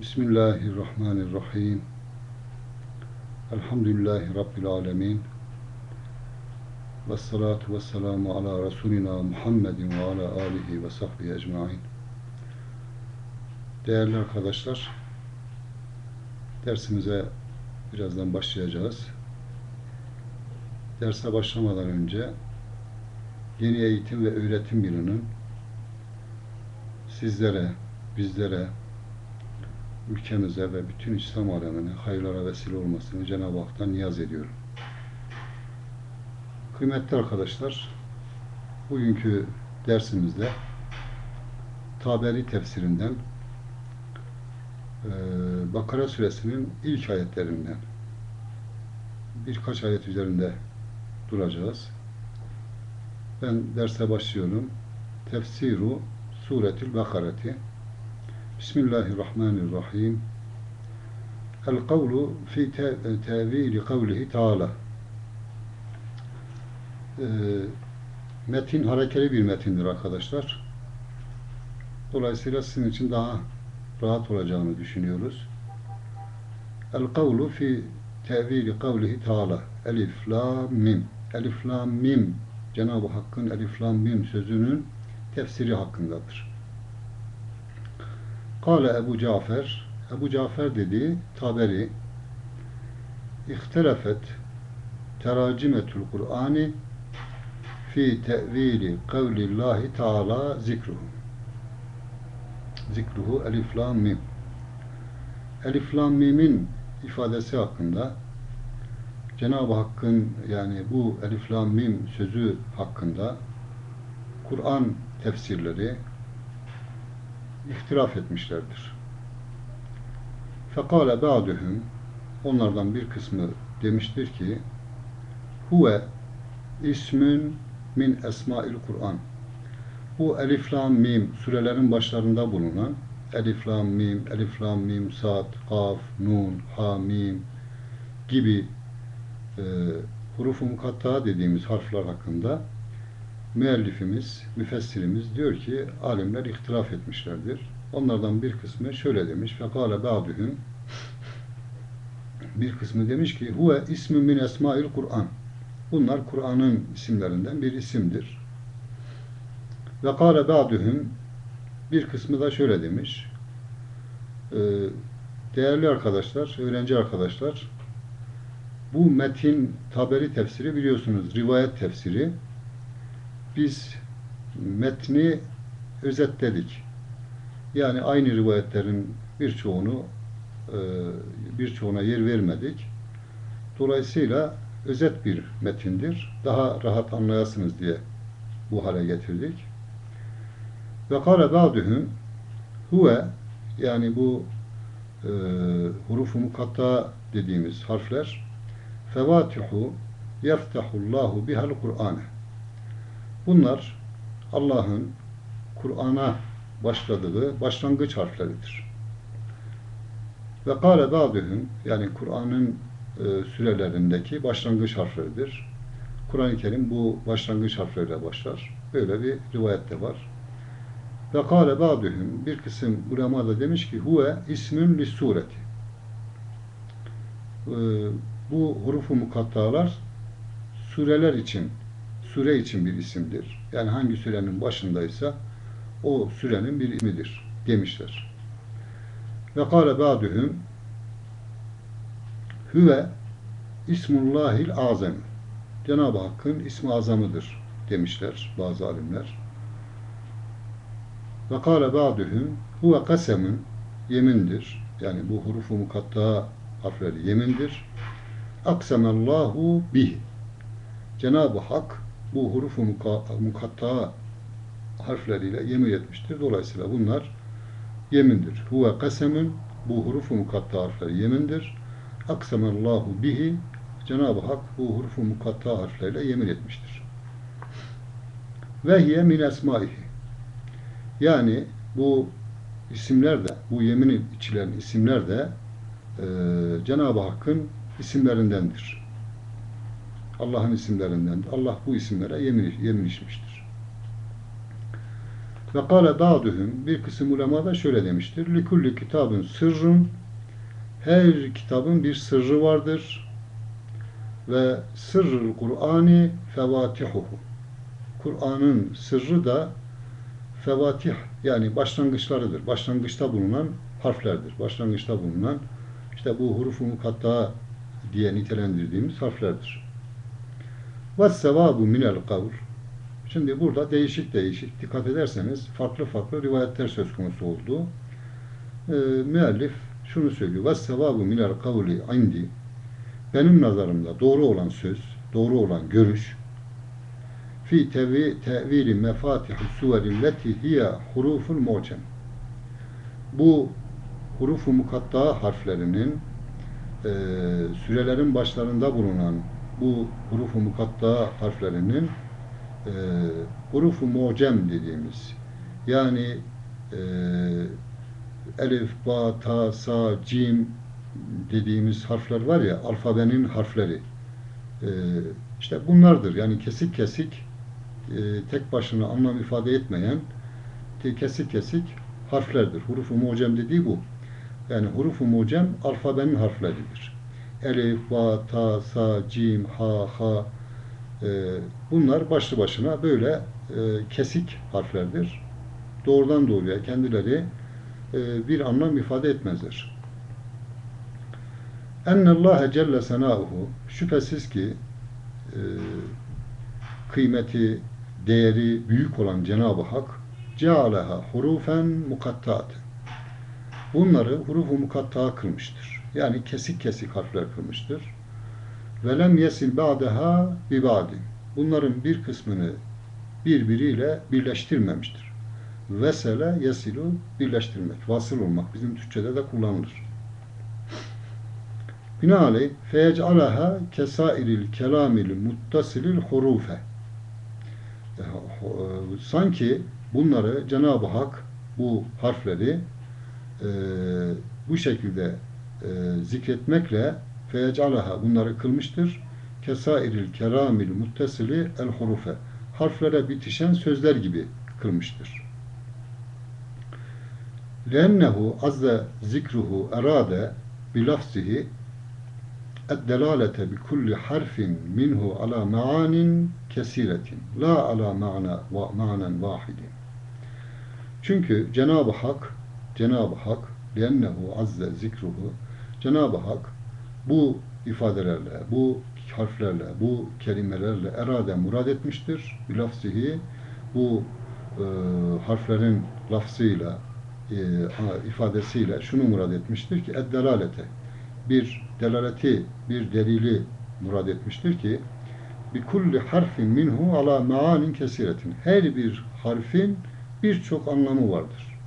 Bismillahirrahmanirrahim. Elhamdülillahi Rabbil alemin. Ve salatu ve selamu ala Resulina Muhammedin ve ala alihi ve sahbihi ecmain. Değerli arkadaşlar, dersimize birazdan başlayacağız. Derse başlamadan önce Yeni Eğitim ve Öğretim Yılı'nın sizlere, bizlere, ülkemize ve bütün İslam alemine hayırlara vesile olmasını Cenab-ı Hak'tan niyaz ediyorum. Kıymetli arkadaşlar, bugünkü dersimizde Taberi tefsirinden Bakara suresinin ilk ayetlerinden birkaç ayet üzerinde duracağız. Ben derse başlıyorum. Tefsiru Suretül Bakareti Bismillahirrahmanirrahim El kavlu fi tevili kavlihi Teala Metin harekeli bir metindir arkadaşlar. Dolayısıyla sizin için daha rahat olacağını düşünüyoruz. El kavlu fi tevili kavlihi Teala Elif, La, Mim Elif, La, Mim Cenab-ı Hakk'ın Elif, La, Mim sözünün tefsiri hakkındadır. Kale Ebu Cafer. Ebu Cafer dedi Taberi İhtelafet teracimetul Kur'ani fi tevili kavlillahi Teala zikruhu. Zikruhu Elif Lam Mim. Elif Lam Mim'in ifadesi hakkında Cenab-ı Hakk'ın yani bu Elif Lam Mim sözü hakkında Kur'an tefsirleri ihtilaf etmişlerdir. Fekale ba'duhum onlardan bir kısmı demiştir ki huve ismün min esmail Kur'an bu Elif Lam Mim surelerin başlarında bulunan Elif Lam Mim, Elif Lam Mim, Sad, Kaf, Nun, Ha, Mim gibi e, hurufu dediğimiz harfler hakkında müellifimiz, müfessirimiz diyor ki alimler ihtilaf etmişlerdir. Onlardan bir kısmı şöyle demiş. Fekale ba'duhum bir kısmı demiş ki huve ismü min esmail Kur'an. Bunlar Kur'an'ın isimlerinden bir isimdir. Ve kâle ba'duhum bir kısmı da şöyle demiş. Ee, değerli arkadaşlar, öğrenci arkadaşlar, bu metin taberi tefsiri biliyorsunuz, rivayet tefsiri. Biz metni özetledik. Yani aynı rivayetlerin birçoğunu e, birçoğuna yer vermedik. Dolayısıyla özet bir metindir. Daha rahat anlayasınız diye bu hale getirdik. Ve kâle ba'duhum huve yani bu e, hurufu mukatta dediğimiz harfler fevatihu yeftahullahu bihal Kur'ane bunlar Allah'ın Kur'an'a başladığı başlangıç harfleridir. Ve kâle ba'duhum yani Kur'an'ın e, sürelerindeki başlangıç harfleridir. Kur'an-ı Kerim bu başlangıç harfleriyle başlar. Böyle bir rivayet de var. Ve kâle ba'duhum bir kısım ulema da demiş ki huve ismün lis sureti. Ee, bu hurufu mukattalar sureler için sure için bir isimdir. Yani hangi sürenin başındaysa o sürenin bir ismidir demişler. Ve kâle ba'duhum huve ismullahil azam. Cenab-ı Hakk'ın ismi azamıdır demişler bazı alimler. Ve kâle ba'duhum huve kasemun yemindir. Yani bu hurufu mukatta harfleri yemindir. Aksemallahu bih. Cenab-ı Hak bu hurufu mukatta harfleriyle yemin etmiştir. Dolayısıyla bunlar yemindir. Huve kasemun bu hurufu mukatta harfleri yemindir. Aksemallahu bihi Cenab-ı Hak bu hurufu mukatta harfleriyle yemin etmiştir. Ve hiye min esmaihi yani bu isimler de, bu yemin içilen isimler de e, Cenab-ı Hakk'ın isimlerindendir. Allah'ın isimlerindendir. Allah bu isimlere yemin, yemin içmiştir. Ve kâle ba'duhum bir kısım ulema da şöyle demiştir. Likulli kitabın sırrun her kitabın bir sırrı vardır. Ve sırrul Kur'ani fevatihuhu. Kur'an'ın sırrı da fevatih yani başlangıçlarıdır. Başlangıçta bulunan harflerdir. Başlangıçta bulunan işte bu hurufu mukatta diye nitelendirdiğimiz harflerdir. Ve sevabu minel kavl. Şimdi burada değişik değişik dikkat ederseniz farklı farklı rivayetler söz konusu oldu. Ee, müellif şunu söylüyor. Ve sevabu minel kavli indi. Benim nazarımda doğru olan söz, doğru olan görüş fi tevi, tevili mefatihu suveri leti hiye huruful mu'cem. Bu hurufu mukatta harflerinin e, sürelerin başlarında bulunan bu hurufu mukatta harflerinin e, hurufu mu'cem dediğimiz yani e, elif, ba, ta, sa, cim dediğimiz harfler var ya alfabenin harfleri e, işte bunlardır yani kesik kesik e, tek başına anlam ifade etmeyen kesik kesik harflerdir. Hurufu mucem dediği bu. Yani hurufu mucem alfabenin harfleridir. Elif, ba, ta, sa, cim, ha, ha e, bunlar başlı başına böyle e, kesik harflerdir. Doğrudan doğruya kendileri e, bir anlam ifade etmezler. Ennallâhe celle senâuhu şüphesiz ki e, kıymeti, değeri büyük olan Cenab-ı Hak cealeha hurufen mukattaat. Bunları hurufu mukatta kılmıştır. Yani kesik kesik harfler kılmıştır. Ve lem yesil ba'deha bi ba'din. Bunların bir kısmını birbiriyle birleştirmemiştir. Vesele yesilu birleştirmek, vasıl olmak bizim Türkçede de kullanılır. Binaenaleyh feyec'alaha kesairil kelamil muttasilil hurufe sanki bunları Cenab-ı Hak bu harfleri e, bu şekilde e, zikretmekle fecalaha bunları kılmıştır. Kesairil keramil muttesili el hurufe harflere bitişen sözler gibi kılmıştır. Lennehu azze zikruhu erade bi lafzihi eddelalete bi kulli harfin minhu ala maanin kesiretin la ala ma'na ve ma'nen vahidin. Çünkü Cenab-ı Hak Cenab-ı Hak lennehu azze zikruhu Cenab-ı Hak bu ifadelerle, bu harflerle, bu kelimelerle erade murad etmiştir. Bir lafzihi bu e, harflerin lafzıyla e, ifadesiyle şunu murad etmiştir ki eddelalete bir delaleti, bir delili murad etmiştir ki bir kulli harfin minhu ala maanin kesiretin. Her bir harfin birçok anlamı vardır.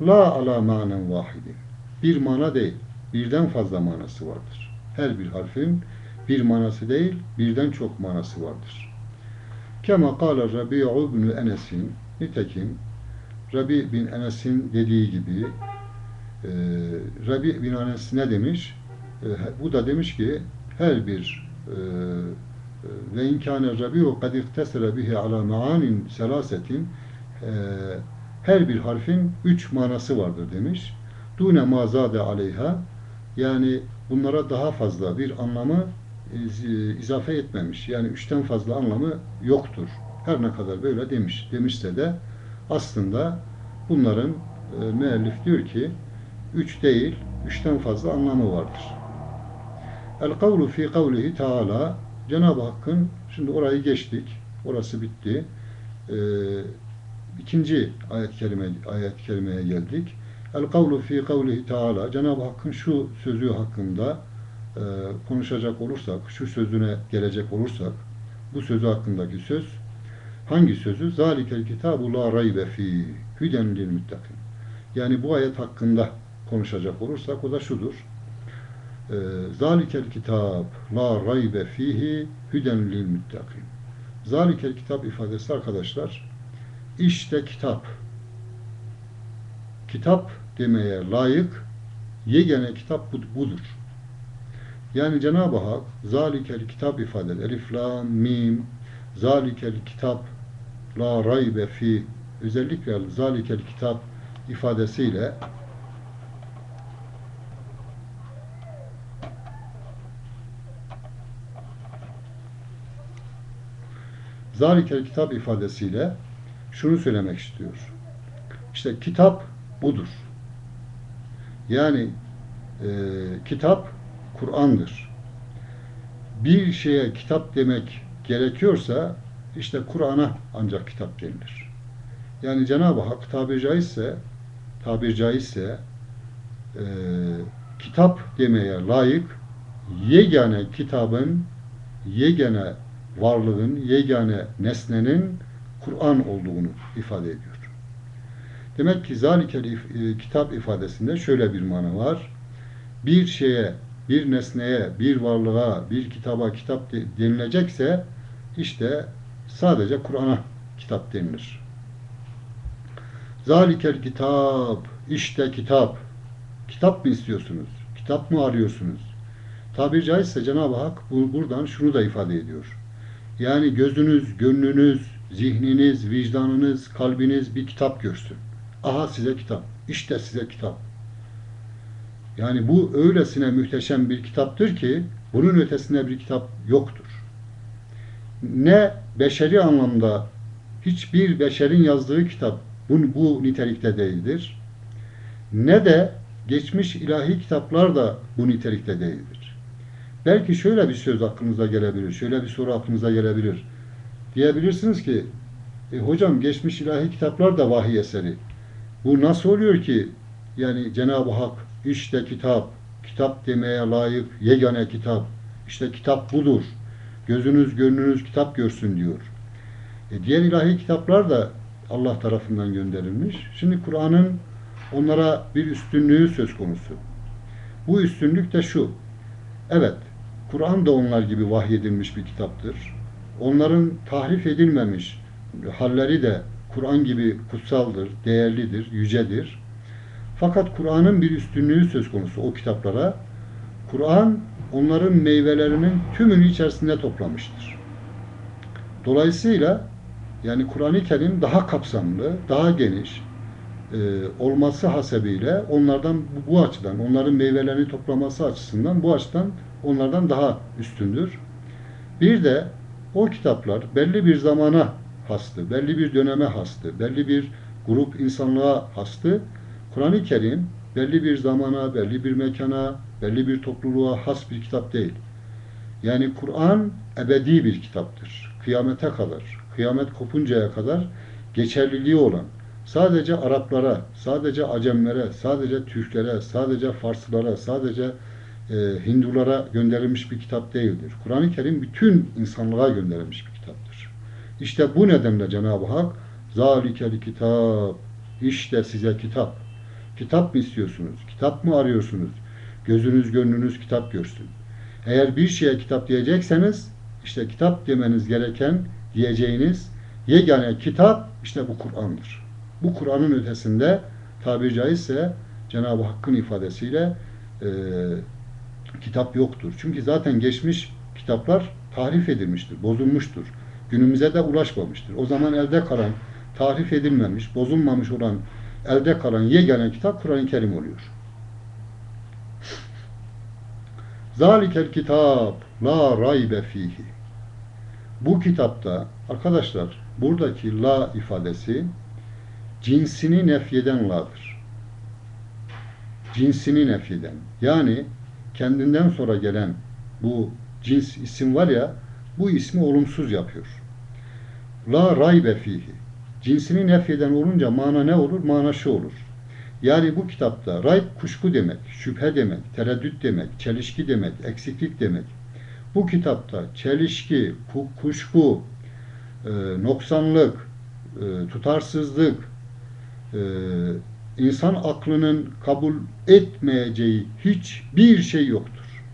La ala manen vahidin. Bir mana değil, birden fazla manası vardır. Her bir harfin bir manası değil, birden çok manası vardır. Kema kâle Rabi'u bin Enes'in nitekim Rabi bin Enes'in dediği gibi e, Rabi bin Anes ne demiş? E, bu da demiş ki her bir e, ve inkâne Rabi'u kad iktesere bihi ala maanin selasetin her bir harfin üç manası vardır demiş. Dune mazade aleyha yani bunlara daha fazla bir anlamı izafe etmemiş. Yani üçten fazla anlamı yoktur. Her ne kadar böyle demiş. Demişse de aslında bunların e, müellif diyor ki üç değil, üçten fazla anlamı vardır. El kavlu fi kavlihi taala Cenab-ı Hakk'ın şimdi orayı geçtik. Orası bitti. Ee, ikinci ayet kelime ayet kelimeye geldik. El kavlu fi kavlihi taala Cenab-ı Hakk'ın şu sözü hakkında e, konuşacak olursak, şu sözüne gelecek olursak, bu sözü hakkındaki söz hangi sözü? Zalikel kitabu la raybe fi hüden lil muttakin. Yani bu ayet hakkında konuşacak olursak o da şudur. Ee, Zalikel kitab la raybe fihi hüden lil muttakin. Zalikel kitap ifadesi arkadaşlar işte kitap. Kitap demeye layık yegane kitap budur. Yani Cenab-ı Hak zalikel kitap ifade Elif, mim, zalikel kitap la raybe fi özellikle zalikel kitap ifadesiyle zalikel kitap ifadesiyle şunu söylemek istiyor. İşte kitap budur. Yani e, kitap Kur'an'dır. Bir şeye kitap demek gerekiyorsa işte Kur'an'a ancak kitap denilir. Yani Cenab-ı Hak tabiri caizse tabiri caizse e, kitap demeye layık yegane kitabın yegane varlığın, yegane nesnenin Kur'an olduğunu ifade ediyor. Demek ki zalikel e, kitap ifadesinde şöyle bir mana var. Bir şeye, bir nesneye, bir varlığa, bir kitaba kitap de, denilecekse işte sadece Kur'an'a kitap denilir. Zalikel kitap, işte kitap. Kitap mı istiyorsunuz? Kitap mı arıyorsunuz? Tabiri caizse Cenab-ı Hak bu, buradan şunu da ifade ediyor. Yani gözünüz, gönlünüz, zihniniz, vicdanınız, kalbiniz bir kitap görsün. Aha size kitap. İşte size kitap. Yani bu öylesine muhteşem bir kitaptır ki bunun ötesinde bir kitap yoktur. Ne beşeri anlamda hiçbir beşerin yazdığı kitap bu, bu nitelikte değildir. Ne de geçmiş ilahi kitaplar da bu nitelikte değildir. Belki şöyle bir söz aklınıza gelebilir, şöyle bir soru aklınıza gelebilir. Diyebilirsiniz ki, e, hocam geçmiş ilahi kitaplar da vahiy eseri. Bu nasıl oluyor ki yani Cenab-ı Hak işte kitap, kitap demeye layık yegane kitap, işte kitap budur. Gözünüz, gönlünüz kitap görsün diyor. E, diğer ilahi kitaplar da Allah tarafından gönderilmiş. Şimdi Kur'an'ın onlara bir üstünlüğü söz konusu. Bu üstünlük de şu. Evet, Kur'an da onlar gibi vahyedilmiş bir kitaptır. Onların tahrif edilmemiş halleri de Kur'an gibi kutsaldır, değerlidir, yücedir. Fakat Kur'an'ın bir üstünlüğü söz konusu o kitaplara. Kur'an onların meyvelerinin tümünü içerisinde toplamıştır. Dolayısıyla yani Kur'an-ı Kerim daha kapsamlı, daha geniş e, olması hasebiyle onlardan bu, açıdan, onların meyvelerini toplaması açısından bu açıdan onlardan daha üstündür. Bir de o kitaplar belli bir zamana hastı, belli bir döneme hastı, belli bir grup insanlığa hastı. Kur'an-ı Kerim belli bir zamana, belli bir mekana, belli bir topluluğa has bir kitap değil. Yani Kur'an ebedi bir kitaptır. Kıyamete kadar, kıyamet kopuncaya kadar geçerliliği olan, sadece Araplara, sadece Acemlere, sadece Türklere, sadece Farslara, sadece e, Hindulara gönderilmiş bir kitap değildir. Kur'an-ı Kerim bütün insanlığa gönderilmiş bir. İşte bu nedenle Cenab-ı Hak zalikel kitap işte size kitap. Kitap mı istiyorsunuz? Kitap mı arıyorsunuz? Gözünüz, gönlünüz kitap görsün. Eğer bir şeye kitap diyecekseniz işte kitap demeniz gereken diyeceğiniz yegane kitap işte bu Kur'an'dır. Bu Kur'an'ın ötesinde tabiri caizse Cenab-ı Hakk'ın ifadesiyle e, kitap yoktur. Çünkü zaten geçmiş kitaplar tahrif edilmiştir, bozulmuştur. Günümüze de ulaşmamıştır. O zaman elde kalan, tahrif edilmemiş, bozulmamış olan elde kalan yegane kitap Kur'an-ı Kerim oluyor. Zalikel kitap la raybe fihi. Bu kitapta arkadaşlar buradaki la ifadesi cinsini nefyeden la'dır. Cinsini nefyeden. Yani kendinden sonra gelen bu cins isim var ya bu ismi olumsuz yapıyor. La raybe fihi. Cinsini nefyeden olunca mana ne olur? Mana şu olur. Yani bu kitapta rayb kuşku demek, şüphe demek, tereddüt demek, çelişki demek, eksiklik demek. Bu kitapta çelişki, kuşku, e, noksanlık, e, tutarsızlık, e, insan aklının kabul etmeyeceği hiçbir şey yoktur.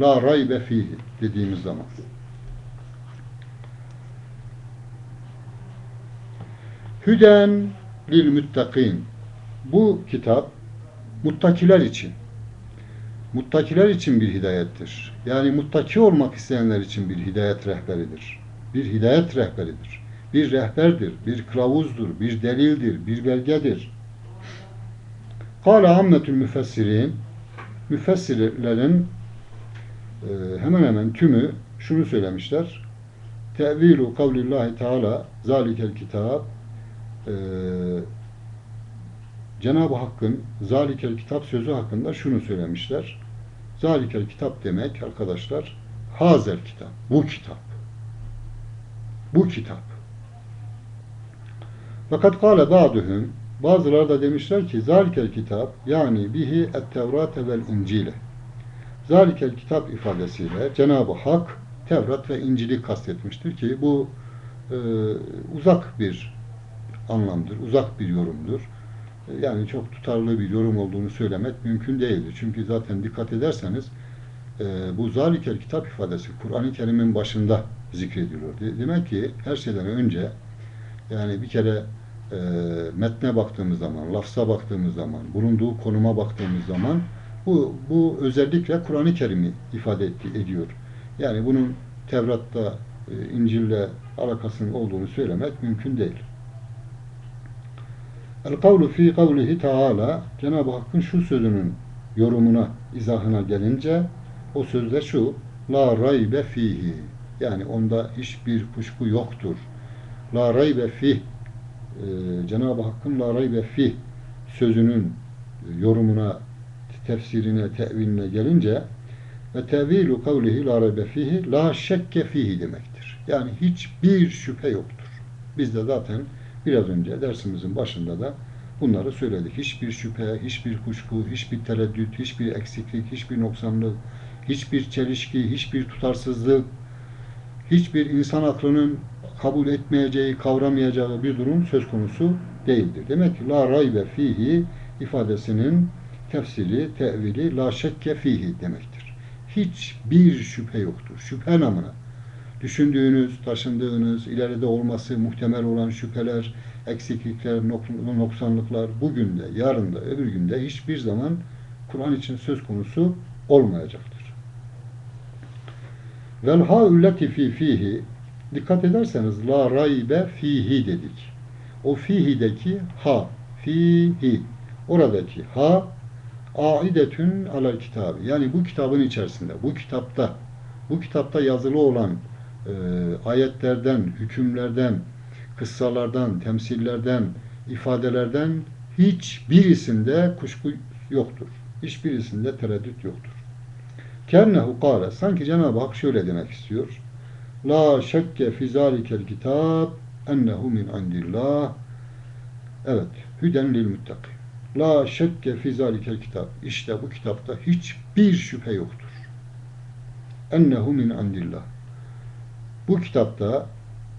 La raybe fihi dediğimiz zaman. Hüden lil müttakin. Bu kitap muttakiler için. Muttakiler için bir hidayettir. Yani muttaki olmak isteyenler için bir hidayet rehberidir. Bir hidayet rehberidir. bir rehberdir, bir kılavuzdur, bir delildir, bir belgedir. Kâle ammetül müfessirin müfessirlerin e, hemen hemen tümü şunu söylemişler. Tevilu kavlillahi teala zalikel kitab e, Cenab-ı Hakk'ın zalikel kitap sözü hakkında şunu söylemişler. Zalikel kitap demek arkadaşlar hazer kitap. Bu kitap. Bu kitap. Fakat kâle ba'duhum bazıları da demişler ki zalikel kitap yani bihi et-tevrate vel incile. Zalikel kitap ifadesiyle Cenab-ı Hak Tevrat ve İncil'i kastetmiştir ki bu e, uzak bir anlamdır, uzak bir yorumdur. E, yani çok tutarlı bir yorum olduğunu söylemek mümkün değildir. Çünkü zaten dikkat ederseniz e, bu zalikel kitap ifadesi Kur'an-ı Kerim'in başında zikrediliyor. Demek ki her şeyden önce yani bir kere e, metne baktığımız zaman, lafza baktığımız zaman, bulunduğu konuma baktığımız zaman bu, bu özellikle Kur'an-ı Kerim'i ifade etti, ediyor. Yani bunun Tevrat'ta, İncil'le alakasının olduğunu söylemek mümkün değil. El kavlu fi kavlihi taala Cenab-ı Hakk'ın şu sözünün yorumuna, izahına gelince o sözde şu La raybe fihi yani onda hiçbir kuşku yoktur. La raybe fih e, Cenab-ı Hakk'ın la raybe fih sözünün yorumuna, tefsirine, teviline gelince ve tevilu kavlihi la raybe fihi la şekke fihi demektir. Yani hiçbir şüphe yoktur. Biz de zaten biraz önce dersimizin başında da bunları söyledik. Hiçbir şüphe, hiçbir kuşku, hiçbir tereddüt, hiçbir eksiklik, hiçbir noksanlık, hiçbir çelişki, hiçbir tutarsızlık, hiçbir insan aklının kabul etmeyeceği, kavramayacağı bir durum söz konusu değildir. Demek ki la raybe fihi ifadesinin tefsiri, tevili la şekke fihi demektir. Hiçbir şüphe yoktur. Şüphe namına. Düşündüğünüz, taşındığınız, ileride olması muhtemel olan şüpheler, eksiklikler, noksanlıklar bugün de, yarın da, öbür günde hiçbir zaman Kur'an için söz konusu olmayacaktır. Vel ha'ulleti fi fihi dikkat ederseniz la raybe fihi dedik. O fihideki ha, fihi oradaki ha aidetün alel kitabı. Yani bu kitabın içerisinde, bu kitapta, bu kitapta yazılı olan e, ayetlerden, hükümlerden, kıssalardan, temsillerden, ifadelerden hiçbirisinde kuşku yoktur. Hiçbirisinde tereddüt yoktur. Kennehu kâle. Sanki Cenab-ı Hak şöyle demek istiyor. La şekke fi zâlikel kitâb ennehu min indillah. Evet. Hüden lil muttaki. La şekke fi zâlikel kitâb. İşte bu kitapta hiçbir şüphe yoktur. Ennehu min indillah. Bu kitapta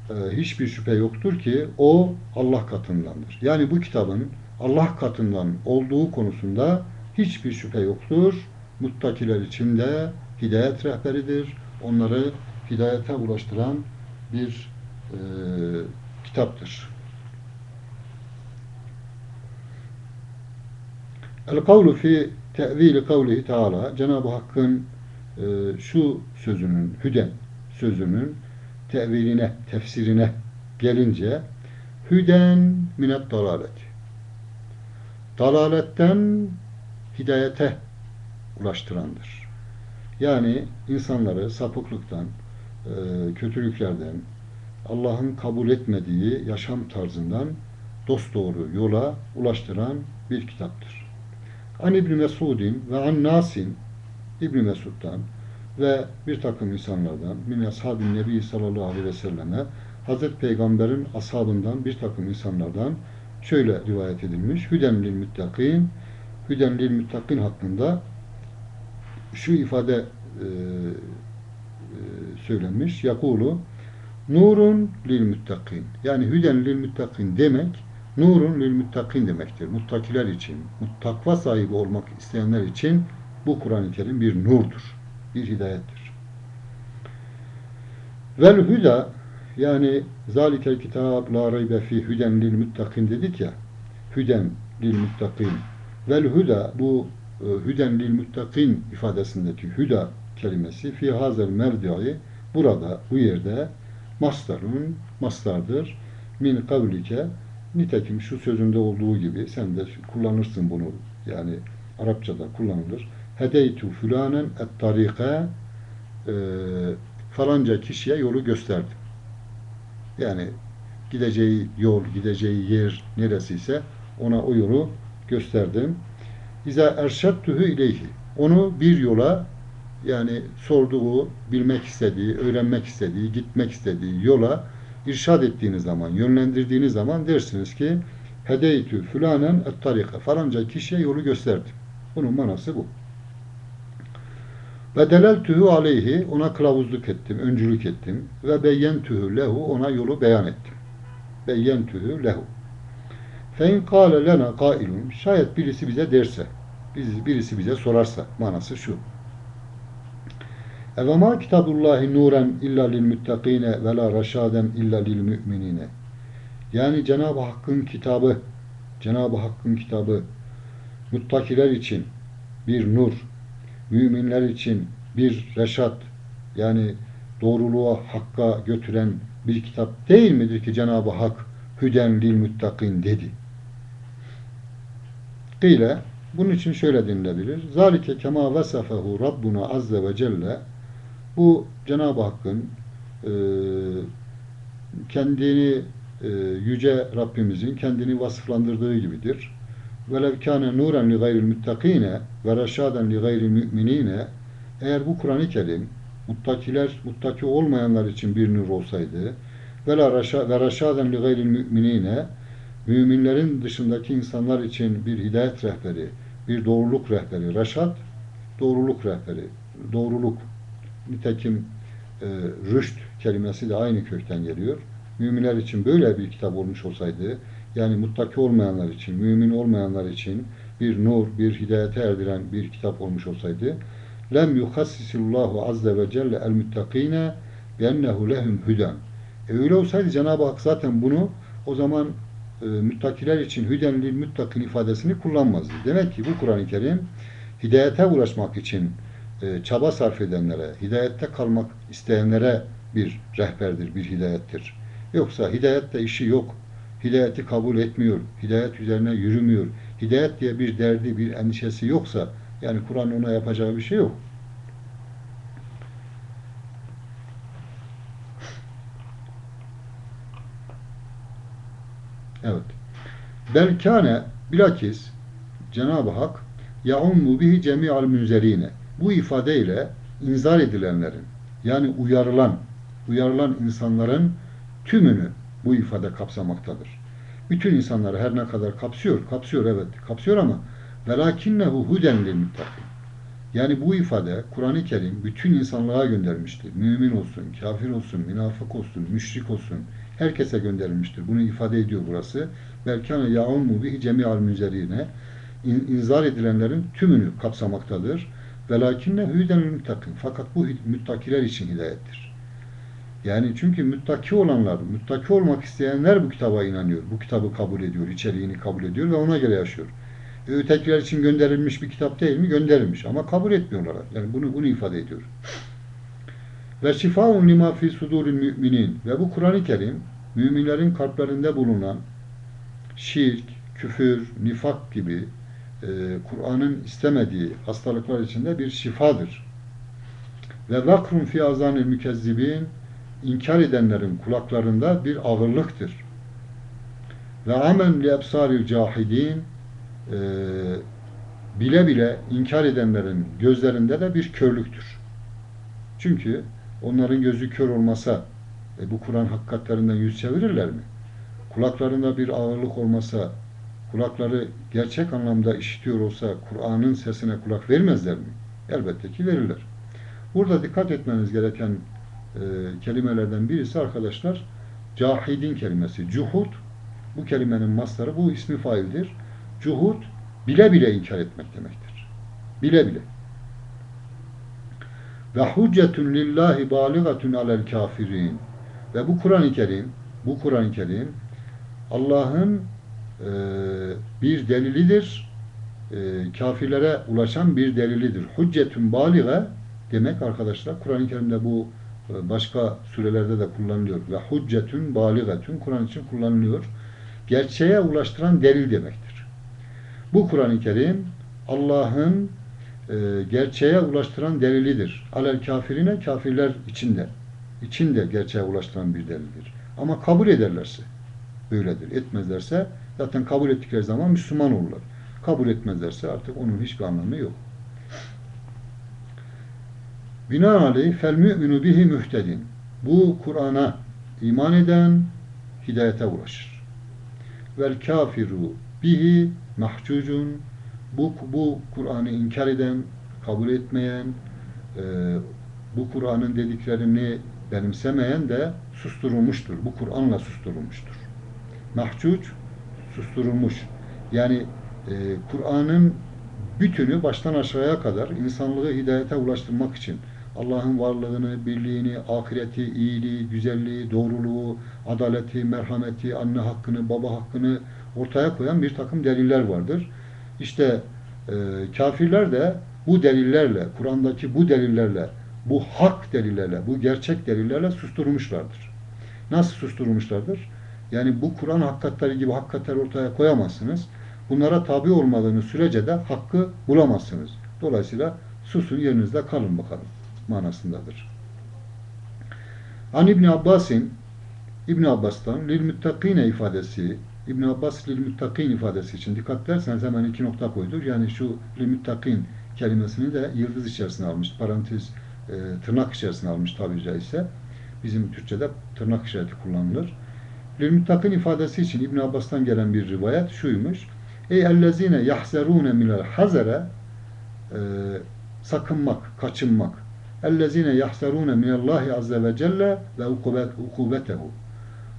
e, hiçbir şüphe yoktur ki o Allah katındandır. Yani bu kitabın Allah katından olduğu konusunda hiçbir şüphe yoktur muttakiler için de hidayet rehberidir. Onları hidayete ulaştıran bir e, kitaptır. El kavlu fi tevili kavlihi taala Cenab-ı Hakk'ın e, şu sözünün, hüden sözünün teviline, tefsirine gelince hüden minet dalalet. Dalaletten hidayete ulaştırandır. Yani insanları sapıklıktan, e, kötülüklerden, Allah'ın kabul etmediği yaşam tarzından dosdoğru yola ulaştıran bir kitaptır. An İbni Mesud'in ve An Nasin İbni Mesud'dan ve bir takım insanlardan min ashabin nebi sallallahu aleyhi ve selleme Hazreti Peygamber'in ashabından bir takım insanlardan şöyle rivayet edilmiş. Hüden lil müttakin Hüden lil müttakin hakkında şu ifade e, e, söylenmiş. Yakulu Nurun lil muttakin. Yani hüden lil muttakin demek nurun lil muttakin demektir. Muttakiler için, takva sahibi olmak isteyenler için bu Kur'an-ı Kerim bir nurdur. Bir hidayettir. Vel hüda yani zalikel kitab la raybe fi hüden lil muttakin dedik ya hüden lil muttakin vel hüda bu e, hüden lil muttakin ifadesindeki hüda kelimesi fi hazel merdi'i burada bu yerde mastarın mastardır. min kavlike nitekim şu sözünde olduğu gibi sen de kullanırsın bunu. Yani Arapçada kullanılır. Hedeytu fulanen et tarika e, falanca kişiye yolu gösterdim. Yani gideceği yol, gideceği yer neresiyse ona o yolu gösterdim. İza erşettühü ileyhi. Onu bir yola yani sorduğu, bilmek istediği, öğrenmek istediği, gitmek istediği yola irşad ettiğiniz zaman, yönlendirdiğiniz zaman dersiniz ki hedeytü fülanen et tarika falanca kişiye yolu gösterdim. Bunun manası bu. Ve deleltühü aleyhi ona kılavuzluk ettim, öncülük ettim ve beyyentühü lehu ona yolu beyan ettim. Beyyentühü lehu. Fe in kâle lena kailun şayet birisi bize derse, birisi bize sorarsa manası şu. Eve ma kitabullahi nuren illa lil muttakine ve la raşaden illa lil müminine. Yani Cenab-ı Hakk'ın kitabı, Cenab-ı Hakk'ın kitabı muttakiler için bir nur, müminler için bir reşat, yani doğruluğa, hakka götüren bir kitap değil midir ki Cenab-ı Hak hüden lil muttakin dedi. Kıyle, bunun için şöyle denilebilir. Zalike kema vesafehu Rabbuna azze ve celle bu Cenab-ı Hakk'ın e, kendini e, yüce Rabbimizin kendini vasıflandırdığı gibidir velev kâne nuren li gayril müttakîne ve reşaden li gayril eğer bu Kur'an-ı Kerim muttakiler, muttaki olmayanlar için bir nur olsaydı ve reşaden li gayril müminlerin dışındaki insanlar için bir hidayet rehberi, bir doğruluk rehberi, reşat doğruluk rehberi, doğruluk. Nitekim e, rüşt kelimesi de aynı kökten geliyor. Müminler için böyle bir kitap olmuş olsaydı yani muttaki olmayanlar için, mümin olmayanlar için bir nur, bir hidayete erdiren bir kitap olmuş olsaydı, lem yuhassisillahu azze ve celle el muttakine biennehu lehum hüden. E öyle olsaydı Cenab-ı Hak zaten bunu o zaman e, müttakiler için hüden lil muttakin ifadesini kullanmazdı. Demek ki bu Kur'an-ı Kerim hidayete ulaşmak için e, çaba sarf edenlere, hidayette kalmak isteyenlere bir rehberdir, bir hidayettir. Yoksa hidayette işi yok, hidayeti kabul etmiyor, hidayet üzerine yürümüyor, hidayet diye bir derdi, bir endişesi yoksa yani Kur'an ona yapacağı bir şey yok. Evet. Belkane bilakis Cenab-ı Hak yaummu bihi cemi'al münzerine bu ifadeyle inzar edilenlerin yani uyarılan uyarılan insanların tümünü bu ifade kapsamaktadır. Bütün insanları her ne kadar kapsıyor, kapsıyor evet, kapsıyor ama velakinnehu huden lil muttakin. Yani bu ifade Kur'an-ı Kerim bütün insanlığa göndermiştir. Mümin olsun, kafir olsun, münafık olsun, müşrik olsun, herkese gönderilmiştir. Bunu ifade ediyor burası. Belkâne ya'ummu bihi cemi'al münzerine inzar edilenlerin tümünü kapsamaktadır. Velakinne hüdenül müttakin. Fakat bu müttakiler için hidayettir. Yani çünkü müttaki olanlar, müttaki olmak isteyenler bu kitaba inanıyor. Bu kitabı kabul ediyor, içeriğini kabul ediyor ve ona göre yaşıyor. E, ötekiler için gönderilmiş bir kitap değil mi? Gönderilmiş ama kabul etmiyorlar. Yani bunu bunu ifade ediyor. Ve şifaun lima fi suduril müminin ve bu Kur'an-ı Kerim müminlerin kalplerinde bulunan şirk, küfür, nifak gibi e, Kur'an'ın istemediği hastalıklar içinde bir şifadır. Ve vakrun fi azanil mükezzibin inkar edenlerin kulaklarında bir ağırlıktır. Ve amen li ebsaril cahidin e, bile bile inkar edenlerin gözlerinde de bir körlüktür. Çünkü onların gözü kör olmasa e, bu Kur'an hakikatlerinden yüz çevirirler mi? Kulaklarında bir ağırlık olmasa, kulakları gerçek anlamda işitiyor olsa Kur'an'ın sesine kulak vermezler mi? Elbette ki verirler. Burada dikkat etmeniz gereken e, kelimelerden birisi arkadaşlar cahidin kelimesi. Cuhud bu kelimenin masları bu ismi faildir. Cuhud bile bile inkar etmek demektir. Bile bile. Ve hüccetun lillahi baligatun alel kafirin. Ve bu Kur'an-ı Kerim, bu Kur'an-ı Kerim Allah'ın e, bir delilidir. E, kafirlere ulaşan bir delilidir. Hüccetun baliga demek arkadaşlar Kur'an-ı Kerim'de bu başka surelerde de kullanılıyor. Ve huccetün baligatün Kur'an için kullanılıyor. Gerçeğe ulaştıran delil demektir. Bu Kur'an-ı Kerim Allah'ın e, gerçeğe ulaştıran delilidir. Alel kafirine kafirler içinde. İçinde gerçeğe ulaştıran bir delildir. Ama kabul ederlerse böyledir. Etmezlerse zaten kabul ettikleri zaman Müslüman olurlar. Kabul etmezlerse artık onun hiçbir anlamı yok. Binaenaleyh fel mü'minu bihi mühtedin. Bu Kur'an'a iman eden hidayete ulaşır. Vel kafiru bihi mahcucun. Bu, bu Kur'an'ı inkar eden, kabul etmeyen, e, bu Kur'an'ın dediklerini benimsemeyen de susturulmuştur. Bu Kur'an'la susturulmuştur. Mahcuc, susturulmuş. Yani e, Kur'an'ın bütünü baştan aşağıya kadar insanlığı hidayete ulaştırmak için Allah'ın varlığını, birliğini, ahireti, iyiliği, güzelliği, doğruluğu, adaleti, merhameti, anne hakkını, baba hakkını ortaya koyan bir takım deliller vardır. İşte e, kafirler de bu delillerle, Kur'an'daki bu delillerle, bu hak delillerle, bu gerçek delillerle susturmuşlardır. Nasıl susturmuşlardır? Yani bu Kur'an hakikatleri gibi hakikatler ortaya koyamazsınız. Bunlara tabi olmadığınız sürece de hakkı bulamazsınız. Dolayısıyla susun yerinizde kalın bakalım manasındadır. An İbni Abbas'in İbn Abbas'tan lil müttakine ifadesi İbn Abbas lil müttakin ifadesi için dikkat ederseniz hemen iki nokta koydur. Yani şu lil müttakin kelimesini de yıldız içerisine almış. Parantez e, tırnak içerisine almış tabiri caizse. Bizim Türkçe'de tırnak işareti kullanılır. Lil müttakin ifadesi için İbn Abbas'tan gelen bir rivayet şuymuş. Ey ellezine yahzerune minel hazere e, sakınmak, kaçınmak. Ellezine yahzerune minallahi azze ve celle ve ukubetehu.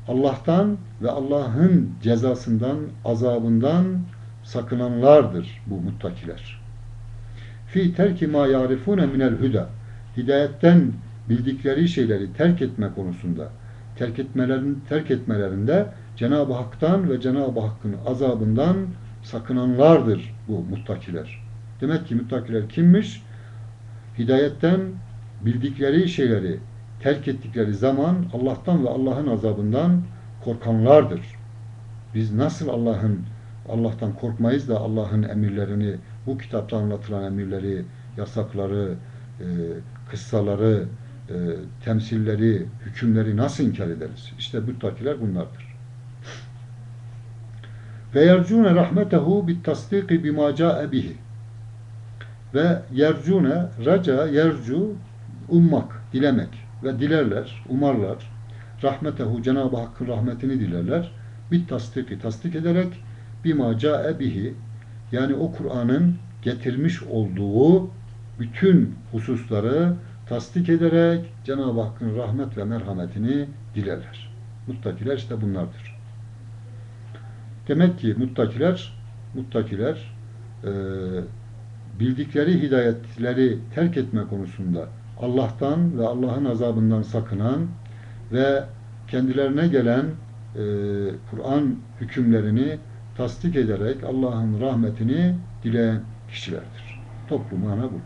Allah'tan ve Allah'ın cezasından, azabından sakınanlardır bu muttakiler. Fi terki ma yarifune minel huda. Hidayetten bildikleri şeyleri terk etme konusunda, terk etmelerin terk etmelerinde Cenab-ı Hak'tan ve Cenab-ı Hakk'ın azabından sakınanlardır bu muttakiler. Demek ki muttakiler kimmiş? Hidayetten bildikleri şeyleri terk ettikleri zaman Allah'tan ve Allah'ın azabından korkanlardır. Biz nasıl Allah'ın Allah'tan korkmayız da Allah'ın emirlerini, bu kitapta anlatılan emirleri, yasakları, e, kıssaları, e, temsilleri, hükümleri nasıl inkar ederiz? İşte muttakiler bunlardır. Ve yercune rahmetehu bit tasdiki bima ca'e bihi. Ve yercune raca yercu ummak, dilemek ve dilerler, umarlar. Rahmetehu Cenab-ı Hakk'ın rahmetini dilerler. Bit tasdiki tasdik ederek bima ca'e bihi yani o Kur'an'ın getirmiş olduğu bütün hususları tasdik ederek Cenab-ı Hakk'ın rahmet ve merhametini dilerler. Muttakiler işte bunlardır. Demek ki muttakiler muttakiler e, bildikleri hidayetleri terk etme konusunda Allah'tan ve Allah'ın azabından sakınan ve kendilerine gelen e, Kur'an hükümlerini tasdik ederek Allah'ın rahmetini dileyen kişilerdir. Toplumana bu.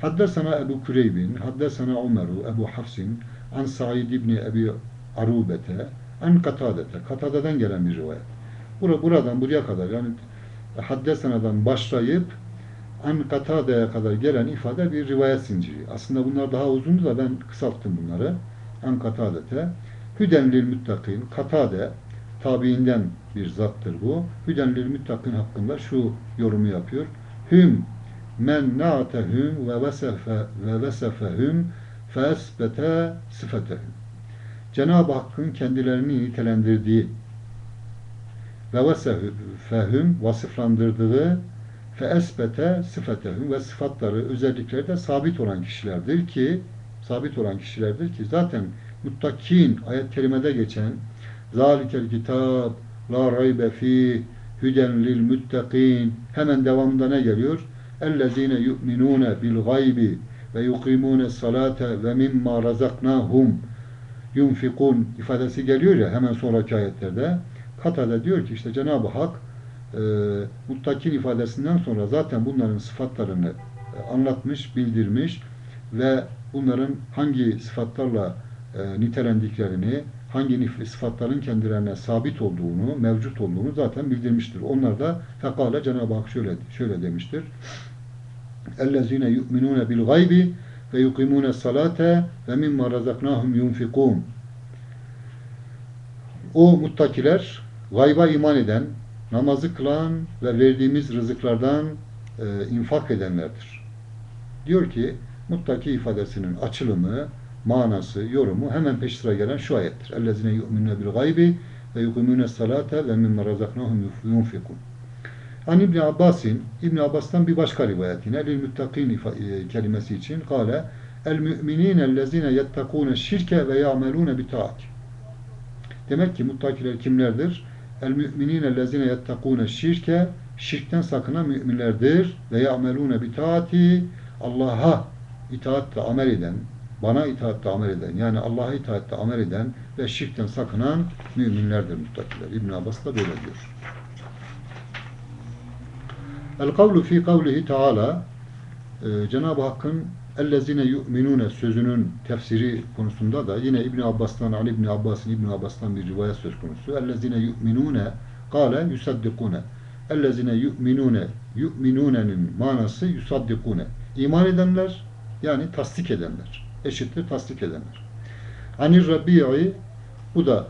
Haddesana Ebu Küreybin, Haddesana Umeru, Ebu Hafsin, An Said İbni Ebi Arubete, An Katadete, Katade'den gelen bir rivayet. Bura, buradan buraya kadar yani Haddesana'dan başlayıp An Katade'ye kadar gelen ifade bir rivayet zinciri. Aslında bunlar daha uzundu da ben kısalttım bunları. An Katadete, Hüden lil müttakin, Katade, tabiinden bir zattır bu. Hüden lil müttakin hakkında şu yorumu yapıyor. Hüm men na'tehum ve vesefe ve vesefehum fe esbete sıfetehum. Cenab-ı Hakk'ın kendilerini nitelendirdiği ve vesefehum vasıflandırdığı fe esbete ve sıfatları, özellikleri de sabit olan kişilerdir ki sabit olan kişilerdir ki zaten muttakin ayet kelimede geçen zalikel kitab la raybe fi hüden lil muttakin hemen devamında ne geliyor? ellezine yu'minune bil gaybi ve yukimune salate ve mimma razaknahum yunfikun ifadesi geliyor ya hemen sonraki ayetlerde. Kata'da diyor ki işte Cenab-ı Hak ee, e, muttakil ifadesinden sonra zaten bunların sıfatlarını e, anlatmış, bildirmiş ve bunların hangi sıfatlarla e, nitelendiklerini, hangi sıfatların kendilerine sabit olduğunu, mevcut olduğunu zaten bildirmiştir. Onlar da fekale Cenab-ı Hak şöyle, şöyle demiştir. اَلَّذ۪ينَ يُؤْمِنُونَ بِالْغَيْبِ وَيُقِيمُونَ الصَّلَاةَ وَمِمَّا رَزَقْنَاهُمْ يُنْفِقُونَ O muttakiler, gayba iman eden, namazı kılan ve verdiğimiz rızıklardan e, infak edenlerdir. Diyor ki muttaki ifadesinin açılımı, manası, yorumu hemen peş sıra gelen şu ayettir. اَلَّذِينَ يُؤْمِنُّ بِالْغَيْبِ وَيُقِمُونَ الصَّلَاةَ وَمِمَّ رَزَقْنَاهُمْ يُنْفِقُونَ An İbn Abbas'in, İbn Abbas'tan bir başka rivayet yine lil muttakin e, kelimesi için kale el müminine ellezine yettekune şirke ve yamelune bi taat. Demek ki muttakiler kimlerdir? El müminîne ellezîne yettekûne şirke şirkten sakınan müminlerdir ve ya'melûne bitaati Allah'a itaatle amel eden, bana itaatle amel eden, yani Allah'a itaatle amel eden ve şirkten sakınan müminlerdir muttakiler. İbn Abbas da böyle diyor. El kavlu fi kavlihi Teala e, Cenab-ı Hakk'ın ellezine yu'minune sözünün tefsiri konusunda da yine İbn Abbas'tan Ali İbn Abbas'ın İbn Abbas'tan bir rivayet söz konusu. Ellezine yu'minune kâle yusaddikune. Ellezine yu'minune yu'minune'nin manası yusaddikune. İman edenler yani tasdik edenler. Eşittir tasdik edenler. Anir Rabi'i bu da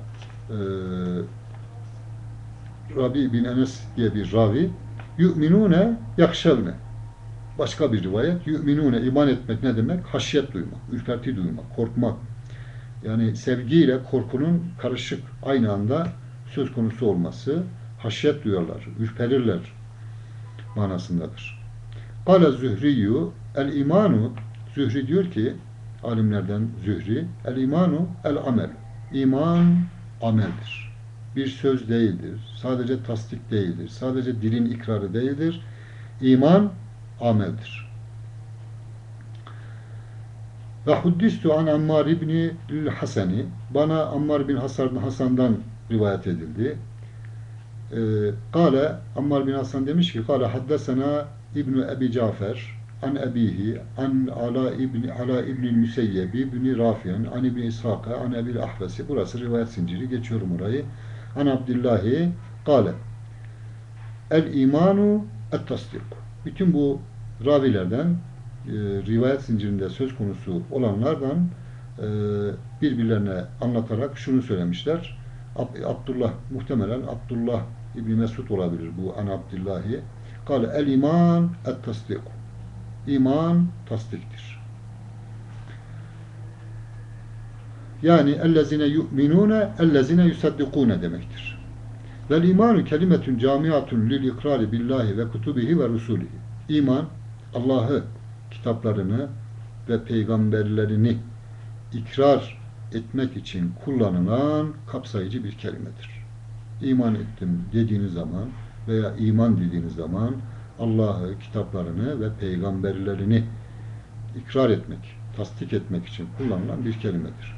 e, Rabi bin Enes diye bir ravi Yu'minune yakşevne. Başka bir rivayet. Yu'minune iman etmek ne demek? Haşyet duymak, ürperti duymak, korkmak. Yani sevgiyle korkunun karışık aynı anda söz konusu olması. Haşyet duyarlar, ürperirler manasındadır. Kale Zühriyu el imanu Zühri diyor ki alimlerden Zühri el imanu el amel. İman ameldir bir söz değildir. Sadece tasdik değildir. Sadece dilin ikrarı değildir. İman ameldir. Ve huddistu an Ammar ibni Hasani bana Ammar bin Hasan Hasan'dan rivayet edildi. Ee, Kale Ammar bin Hasan demiş ki Kale haddesena İbnu Ebi Cafer an ebihi an ala ibni ala ibni Müseyyebi ibni Rafi'an an ibni İshak'a an ebil Ahvesi burası rivayet zinciri geçiyorum orayı an Abdillahi kâle el imanu et tasdik. Bütün bu ravilerden e, rivayet zincirinde söz konusu olanlardan e, birbirlerine anlatarak şunu söylemişler. Ab, Abdullah muhtemelen Abdullah İbni Mesud olabilir bu an Abdillahi. Kale el iman et tasdik. İman tasdiktir. Yani ellezine yu'minune ellezine yusaddikune demektir. Vel imanu kelimetun camiatun lil ikrari billahi ve kutubihi ve rusulihi. İman Allah'ı, kitaplarını ve peygamberlerini ikrar etmek için kullanılan kapsayıcı bir kelimedir. İman ettim dediğiniz zaman veya iman dediğiniz zaman Allah'ı, kitaplarını ve peygamberlerini ikrar etmek, tasdik etmek için kullanılan bir kelimedir.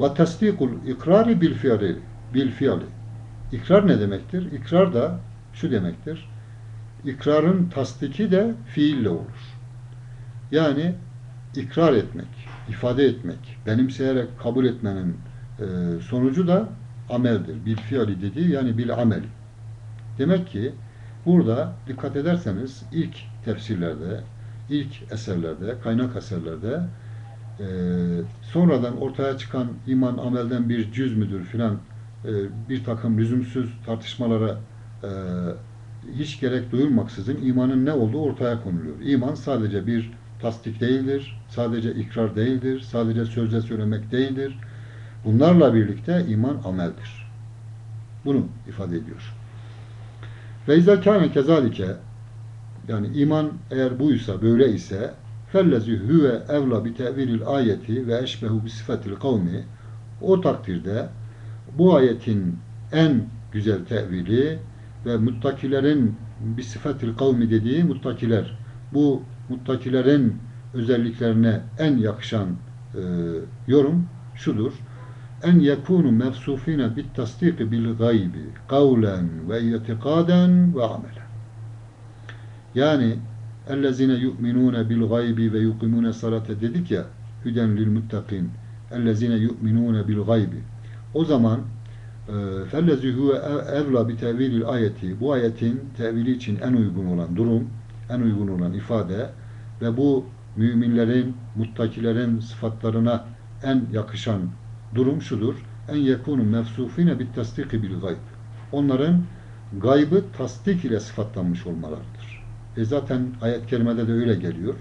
Ve tasdikul ikrari bil fiili. Bil fiili. İkrar ne demektir? İkrar da şu demektir. İkrarın tasdiki de fiille olur. Yani ikrar etmek, ifade etmek, benimseyerek kabul etmenin e, sonucu da ameldir. Bil fiili dediği yani bil ameli. Demek ki burada dikkat ederseniz ilk tefsirlerde, ilk eserlerde, kaynak eserlerde e, sonradan ortaya çıkan iman amelden bir cüz müdür filan e, bir takım lüzumsuz tartışmalara e, hiç gerek duyulmaksızın imanın ne olduğu ortaya konuluyor. İman sadece bir tasdik değildir, sadece ikrar değildir, sadece sözle söylemek değildir. Bunlarla birlikte iman ameldir. Bunu ifade ediyor. Ve izâ kâne kezalike yani iman eğer buysa, böyle ise fellezi huve evla bi tevilil ayeti ve eşbehu bi sıfatil kavmi. O takdirde bu ayetin en güzel tevili ve muttakilerin bir sıfatil kavmi dediği muttakiler bu muttakilerin özelliklerine en yakışan e, yorum şudur. En yekunu mevsufine bit tasdiki bil gaybi kavlen ve itikaden ve amelen yani yu'minune bil gaybi ve yuqimune salate dedik ya hüden lil muttakin yu'minune bil gaybi o zaman huve evla bi tevilil ayeti bu ayetin tevili için en uygun olan durum en uygun olan ifade ve bu müminlerin, muttakilerin sıfatlarına en yakışan durum şudur. En yekunu mevsufine bit tasdiki bil gayb. Onların gaybı tasdik ile sıfatlanmış olmalarıdır. E zaten ayet-i de öyle geliyor.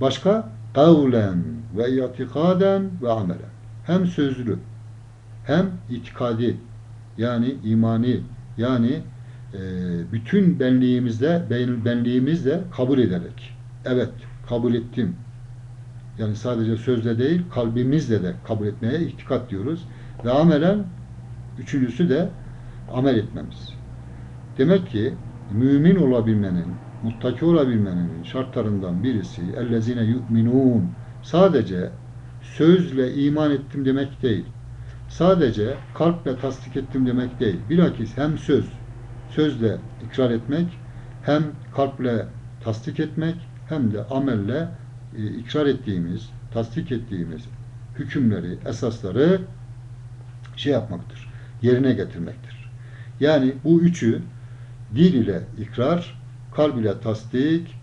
Başka kavlen ve itikaden ve amelen. Hem sözlü hem itikadi yani imani yani e, bütün benliğimizde benliğimizle kabul ederek evet kabul ettim yani sadece sözle değil kalbimizle de kabul etmeye itikat diyoruz ve amelen üçüncüsü de amel etmemiz. Demek ki mümin olabilmenin, muttaki olabilmenin şartlarından birisi ellezine yu'minun sadece sözle iman ettim demek değil. Sadece kalple tasdik ettim demek değil. Bilakis hem söz, sözle ikrar etmek, hem kalple tasdik etmek, hem de amelle e, ikrar ettiğimiz, tasdik ettiğimiz hükümleri, esasları şey yapmaktır, yerine getirmektir. Yani bu üçü dil ile ikrar, kalb ile tasdik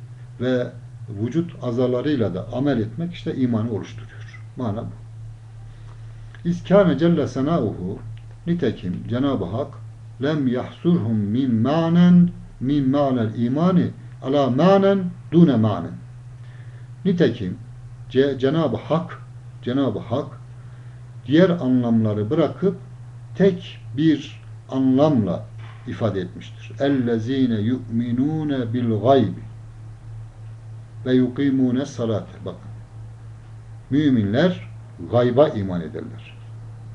ve vücut azalarıyla da amel etmek işte imanı oluşturuyor. Mana bu. İskâne celle senâuhu nitekim Cenab-ı Hak lem yahsurhum min ma'nen min ma'nel imani ala ma'nen dune ma'nen. Nitekim Cenab-ı Hak Cenab-ı Hak diğer anlamları bırakıp tek bir anlamla ifade etmiştir. Yu'minune bil gaybi ve yukimune salate. Bakın. Müminler gayba iman ederler.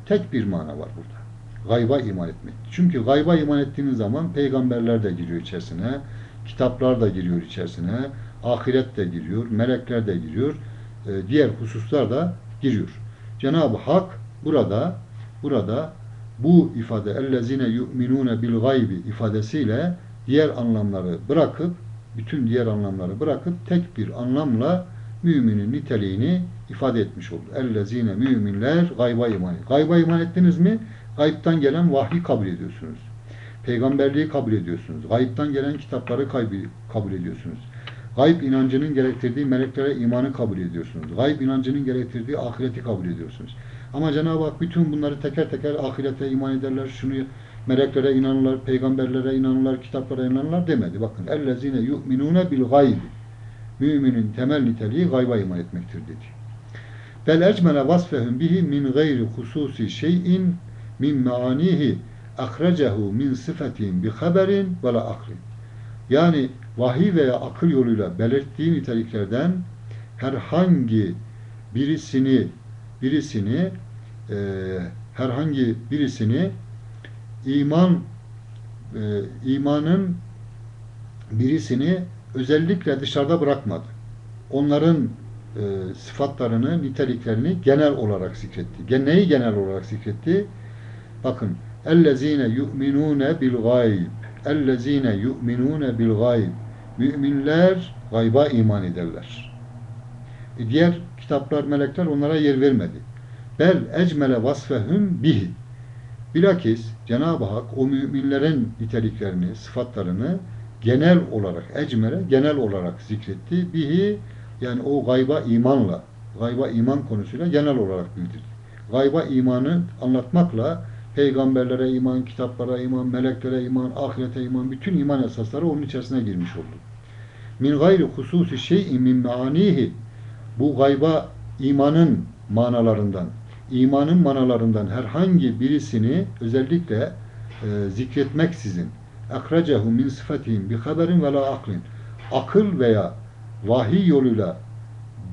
Tek bir mana var burada. Gayba iman etmek. Çünkü gayba iman ettiğiniz zaman peygamberler de giriyor içerisine, kitaplar da giriyor içerisine, ahiret de giriyor, melekler de giriyor, e, diğer hususlar da giriyor. Cenab-ı Hak burada burada bu ifade ellezine yu'minune bil gaybi ifadesiyle diğer anlamları bırakıp bütün diğer anlamları bırakıp tek bir anlamla müminin niteliğini ifade etmiş oldu. Ellezine müminler gayba iman. Gayba iman ettiniz mi? Gaybtan gelen vahyi kabul ediyorsunuz. Peygamberliği kabul ediyorsunuz. Gayiptan gelen kitapları kabul ediyorsunuz. Gayb inancının gerektirdiği meleklere imanı kabul ediyorsunuz. Gayb inancının gerektirdiği ahireti kabul ediyorsunuz. Ama Cenab-ı Hak bütün bunları teker teker ahirete iman ederler, şunu meleklere inanırlar, peygamberlere inanırlar, kitaplara inanırlar demedi. Bakın ellezine yu'minune bil gaybi. Müminin temel niteliği gayba iman etmektir dedi. Bel ecmele vasfehum bihi min gayri hususi şeyin min maanihi ahrecehu min sıfetin bi haberin ve la. Yani vahiy veya akıl yoluyla belirttiği niteliklerden herhangi birisini birisini e, herhangi birisini iman e, imanın birisini özellikle dışarıda bırakmadı. Onların e, sıfatlarını, niteliklerini genel olarak zikretti. Neyi genel olarak zikretti? Bakın bil gayb ellezine yu'minune bil gayb müminler gayba iman ederler. E diğer kitaplar, melekler onlara yer vermedi. Bel ecmele vasfehum bihi. Bilakis Cenab-ı Hak o müminlerin niteliklerini, sıfatlarını genel olarak, ecmele genel olarak zikretti. Bihi yani o gayba imanla, gayba iman konusuyla genel olarak bildirdi. Gayba imanı anlatmakla peygamberlere iman, kitaplara iman, meleklere iman, ahirete iman, bütün iman esasları onun içerisine girmiş oldu. Min gayri hususi şey'in min maanihi bu gayba imanın manalarından, imanın manalarından herhangi birisini özellikle e, zikretmeksizin sıfatihim bi haberin ve la aklin akıl veya vahiy yoluyla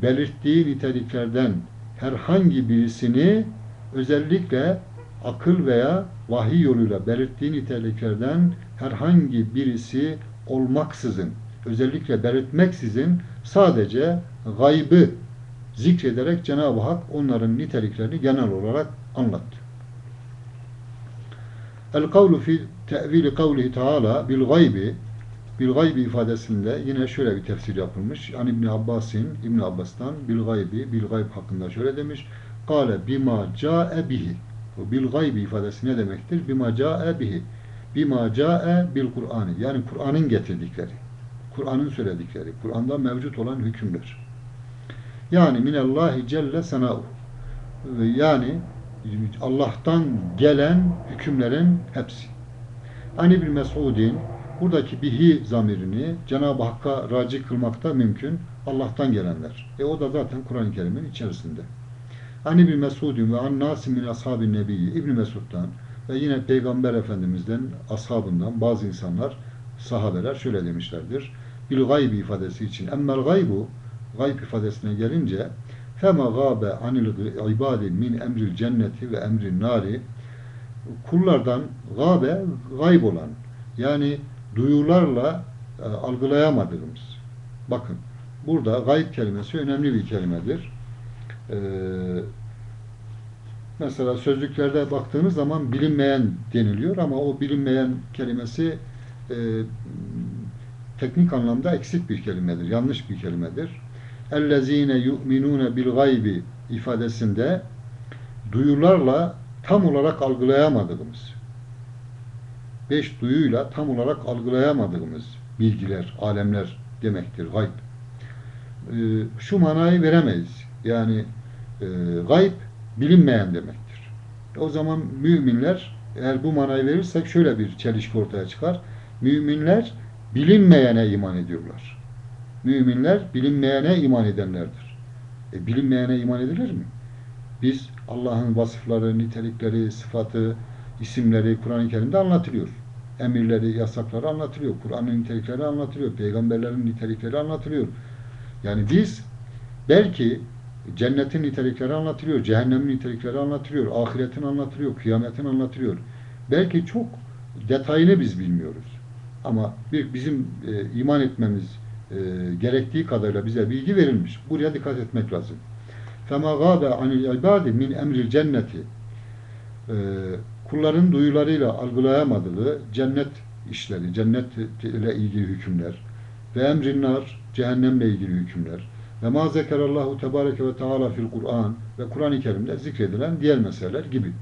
belirttiği niteliklerden herhangi birisini özellikle akıl veya vahiy yoluyla belirttiği niteliklerden herhangi birisi olmaksızın, özellikle belirtmeksizin sadece gaybı zikrederek Cenab-ı Hak onların niteliklerini genel olarak anlattı. El kavlu fi tevili kavlihi taala bil gaybi bil gaybi ifadesinde yine şöyle bir tefsir yapılmış. Yani İbn Abbas'in İbn Abbas'tan bil gaybi bil gayb hakkında şöyle demiş. Kale bima ca'e bihi. Bu bil gaybi ifadesi ne demektir? Bima ca'e bihi. Bima ca'e bil Kur'an'ı. Yani Kur'an'ın getirdikleri. Kur'an'ın söyledikleri. Kur'an'da mevcut olan hükümler. Yani minallahi celle sena'u. Yani Allah'tan gelen hükümlerin hepsi. Hani bir Mesud'in buradaki bihi zamirini Cenab-ı Hakk'a raci kılmakta mümkün. Allah'tan gelenler. E o da zaten Kur'an-ı Kerim'in içerisinde. Hani bir Mesud'un ve an nasimin ashabin nebiyyi İbn Mesud'dan ve yine Peygamber Efendimiz'den, ashabından bazı insanlar, sahabeler şöyle demişlerdir. Bil gaybi ifadesi için. Emmel gaybu, gayb ifadesine gelince fema gâbe anil ibadi min emril cenneti ve emril nari kullardan gâbe gayb olan yani duyularla e, algılayamadığımız bakın burada gayb kelimesi önemli bir kelimedir. E, mesela sözlüklerde baktığınız zaman bilinmeyen deniliyor ama o bilinmeyen kelimesi e, teknik anlamda eksik bir kelimedir, yanlış bir kelimedir. اَلَّذ۪ينَ يُؤْمِنُونَ بِالْغَيْبِ ifadesinde duyularla tam olarak algılayamadığımız, beş duyuyla tam olarak algılayamadığımız bilgiler, alemler demektir gayb. Ee, şu manayı veremeyiz. Yani e, gayb bilinmeyen demektir. O zaman müminler eğer bu manayı verirsek şöyle bir çelişki ortaya çıkar. Müminler bilinmeyene iman ediyorlar. Müminler bilinmeyene iman edenlerdir. E, bilinmeyene iman edilir mi? Biz Allah'ın vasıfları, nitelikleri, sıfatı, isimleri Kur'an-ı Kerim'de anlatılıyor. Emirleri, yasakları anlatılıyor. Kur'an'ın nitelikleri anlatılıyor. Peygamberlerin nitelikleri anlatılıyor. Yani biz belki cennetin nitelikleri anlatılıyor, cehennemin nitelikleri anlatılıyor, ahiretin anlatılıyor, kıyametin anlatılıyor. Belki çok detayını biz bilmiyoruz. Ama bir bizim e, iman etmemiz e, gerektiği kadarıyla bize bilgi verilmiş. Buraya dikkat etmek lazım. فَمَا غَابَ عَنِ الْعِبَادِ min emril cenneti e, kulların duyularıyla algılayamadığı cennet işleri, cennet ile ilgili hükümler ve emrin nar, cehennemle ilgili hükümler ve ma zekerallahu tebareke ve teala fil Kur'an ve Kur'an-ı Kerim'de zikredilen diğer meseleler gibi.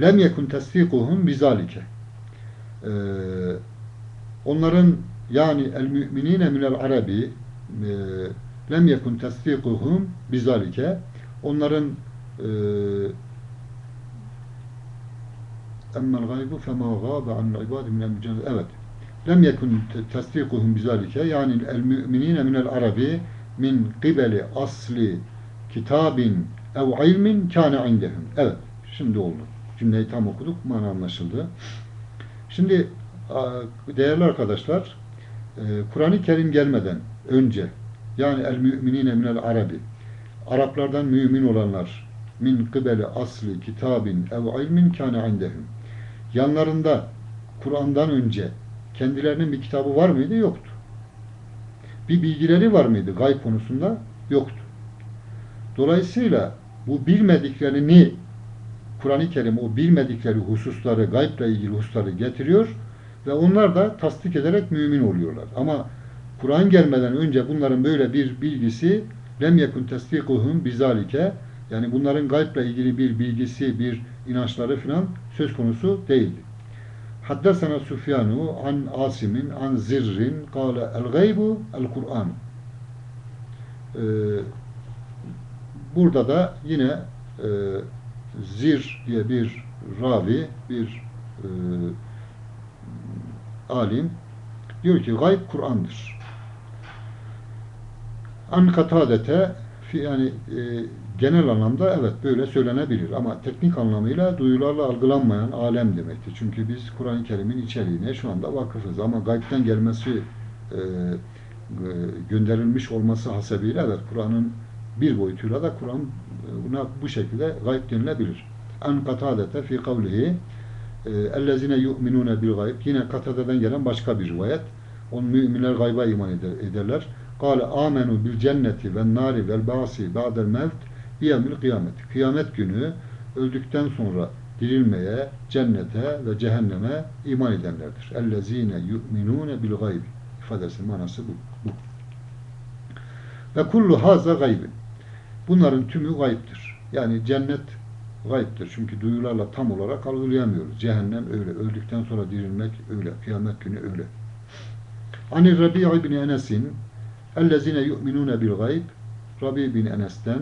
Lem yekun tesdikuhum bizalike. Ee, onların yani el müminine minel arabi e, lem yekun tesdikuhum bizalike. Onların e, emmel gaybu fema gâbe anil ibâdi minel mücennet evet. Lem yekun tesdikuhum bizalike. Yani el müminine minel arabi min qibeli asli kitabin ev ilmin kâne indehum. Evet. Şimdi oldu. Cümleyi tam okuduk. Mana anlaşıldı. Şimdi değerli arkadaşlar Kur'an-ı Kerim gelmeden önce yani el müminine minel arabi Araplardan mümin olanlar min kıbeli asli kitabin ev ilmin kâne indehum yanlarında Kur'an'dan önce kendilerinin bir kitabı var mıydı? Yoktu. Bir bilgileri var mıydı gayb konusunda? Yoktu. Dolayısıyla bu bilmediklerini Kur'an-ı Kerim o bilmedikleri hususları, gayble ilgili hususları getiriyor onlar da tasdik ederek mümin oluyorlar. Ama Kur'an gelmeden önce bunların böyle bir bilgisi lem yekun tasdikuhum bizalike yani bunların gayble ilgili bir bilgisi, bir inançları falan söz konusu değildi. Haddesena Süfyanu an Asim'in an Zirrin kâle el gaybu el Kur'an. Ee, burada da yine e, Zir diye bir ravi, bir e, alim diyor ki gayb Kur'an'dır. An katadete yani e, genel anlamda evet böyle söylenebilir ama teknik anlamıyla duyularla algılanmayan alem demektir. Çünkü biz Kur'an-ı Kerim'in içeriğine şu anda vakıfız ama gaybden gelmesi e, gönderilmiş olması hasebiyle evet Kur'an'ın bir boyutuyla da Kur'an buna bu şekilde gayb denilebilir. An katadete fi kavlihi ellezine yu'minune bil gayb yine katadeden gelen başka bir rivayet. On müminler gayba iman ederler. Kale amenu bil cenneti ve nari vel ba'si ba'del mevt biyemil kıyamet. Kıyamet günü öldükten sonra dirilmeye, cennete ve cehenneme iman edenlerdir. اَلَّذ۪ينَ يُؤْمِنُونَ بِالْغَيْبِ ifadesinin manası bu. bu. Ve kullu haza gaybin. Bunların tümü gayiptir. Yani cennet gayiptir. Çünkü duyularla tam olarak algılayamıyoruz. Cehennem öyle. Öldükten sonra dirilmek öyle. Kıyamet günü öyle. Ani Rabi' ibn Enes'in yu'minune bil gayb Rabi bin Enes'ten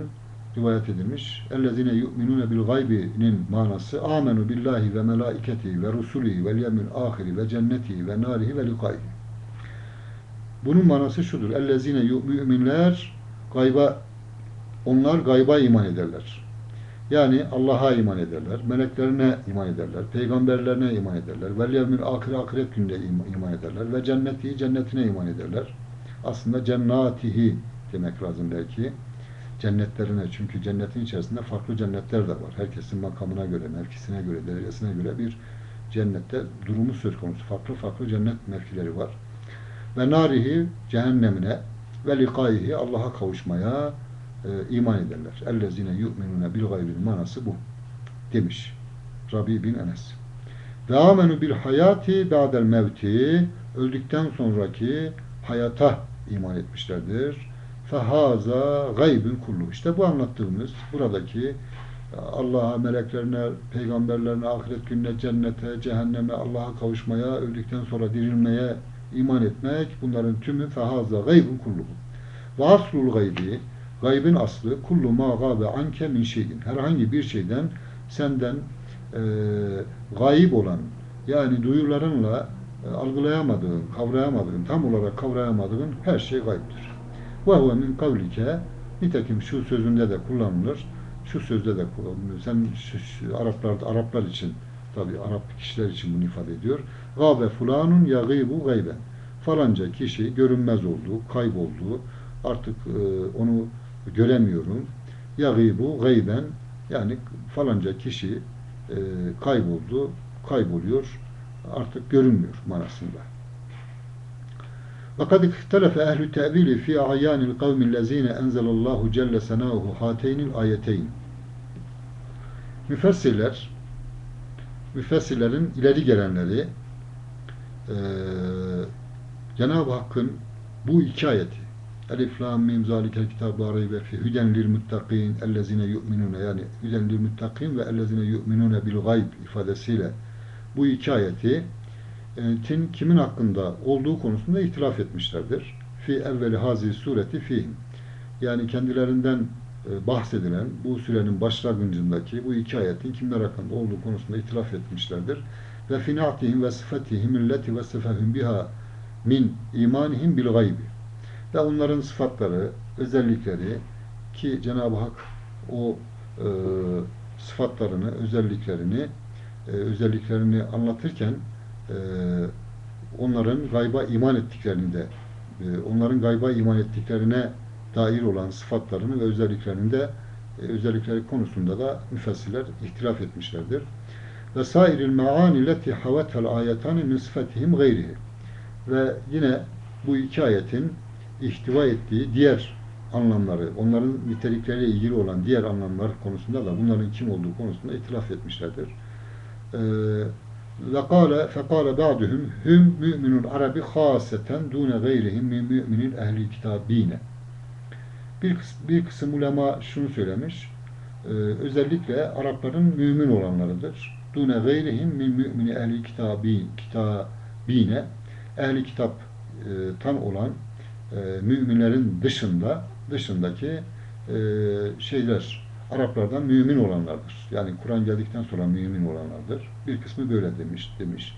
rivayet edilmiş. Yu'minune bil gaybinin manası amenu billahi ve melaiketi ve rusulihi ve yevmil ahiri ve cenneti ve narihi ve likaihi. Bunun manası şudur. Ellezine yu'minler gayba onlar gayba iman ederler. Yani Allah'a iman ederler, meleklerine iman ederler, peygamberlerine iman ederler, vel yevmil ahire ahiret günde iman ederler ve cenneti cennetine iman ederler. Aslında cennatihi demek lazım belki. Cennetlerine çünkü cennetin içerisinde farklı cennetler de var. Herkesin makamına göre, mevkisine göre, derecesine göre bir cennette durumu söz konusu. Farklı farklı cennet mevkileri var. Ve narihi cehennemine ve likaihi Allah'a kavuşmaya e, iman ederler. Yu'minune bil gaybil manası bu. Demiş. Rabi bin Enes. Bil hayati ba'del mevti öldükten sonraki hayata iman etmişlerdir. Fehaza gaybün kullu. İşte bu anlattığımız buradaki Allah'a, meleklerine, peygamberlerine, ahiret gününe, cennete, cehenneme, Allah'a kavuşmaya, öldükten sonra dirilmeye iman etmek bunların tümü fehaza gaybun kulluhu. Ve aslul gaybi gaybın aslı kullu ma gabe anke min şeyin. Herhangi bir şeyden senden e, gayip olan yani duyularınla e, algılayamadığın, kavrayamadığın, tam olarak kavrayamadığın her şey gayiptir. Ve huve min kavlike nitekim şu sözünde de kullanılır. Şu sözde de kullanılır. Sen şu, şu, Araplar, Araplar için tabi Arap kişiler için bunu ifade ediyor. Gabe fulanun yagibu gayben. Falanca kişi görünmez oldu, kayboldu. Artık e, onu göremiyorum. Yagibu gayben yani falanca kişi e, kayboldu, kayboluyor, artık görünmüyor manasında. وقد اختلف أهل التأويل في أعيان القوم الذين أنزل الله جل سناؤه هاتين الآيتين Müfessirler müfessirlerin ileri gelenleri e, Cenab-ı Hakk'ın bu iki ayeti Elif lam mim zalikel kitabu raybe fi huden lil muttakin ellezine yu'minune yani huden lil muttakin ve ellezine yu'minune bil gayb ifadesiyle bu iki ayeti tin kimin hakkında olduğu konusunda ihtilaf etmişlerdir. Fi evveli hazi sureti fihim. Yani kendilerinden e, bahsedilen bu sürenin başlangıcındaki bu iki ayetin kimler hakkında olduğu konusunda ihtilaf etmişlerdir. Ve finatihim ve sıfatihim illeti ve sıfehum biha min imanihim bil gaybi. Ve onların sıfatları, özellikleri ki Cenab-ı Hak o e, sıfatlarını, özelliklerini e, özelliklerini anlatırken e, onların gayba iman ettiklerini de e, onların gayba iman ettiklerine dair olan sıfatlarını ve özelliklerini de e, özellikleri konusunda da müfessirler ihtilaf etmişlerdir. Ve sairil maani leti havetel ayetani min sıfatihim gayrihi. Ve yine bu iki ayetin ihtiva ettiği diğer anlamları, onların nitelikleriyle ilgili olan diğer anlamlar konusunda da bunların kim olduğu konusunda itilaf etmişlerdir. Ee, ve kâle fekâle ba'duhum hum müminul arabi khâseten dûne gayrihim min müminin ehli kitabine. Bir, bir kısım ulema şunu söylemiş. E, özellikle Arapların mümin olanlarıdır. Gayrihim min mümini ehli kitabi, kitabine ehli kitap e, olan e, müminlerin dışında dışındaki e, şeyler Araplardan mümin olanlardır. Yani Kur'an geldikten sonra mümin olanlardır. Bir kısmı böyle demiş demiş.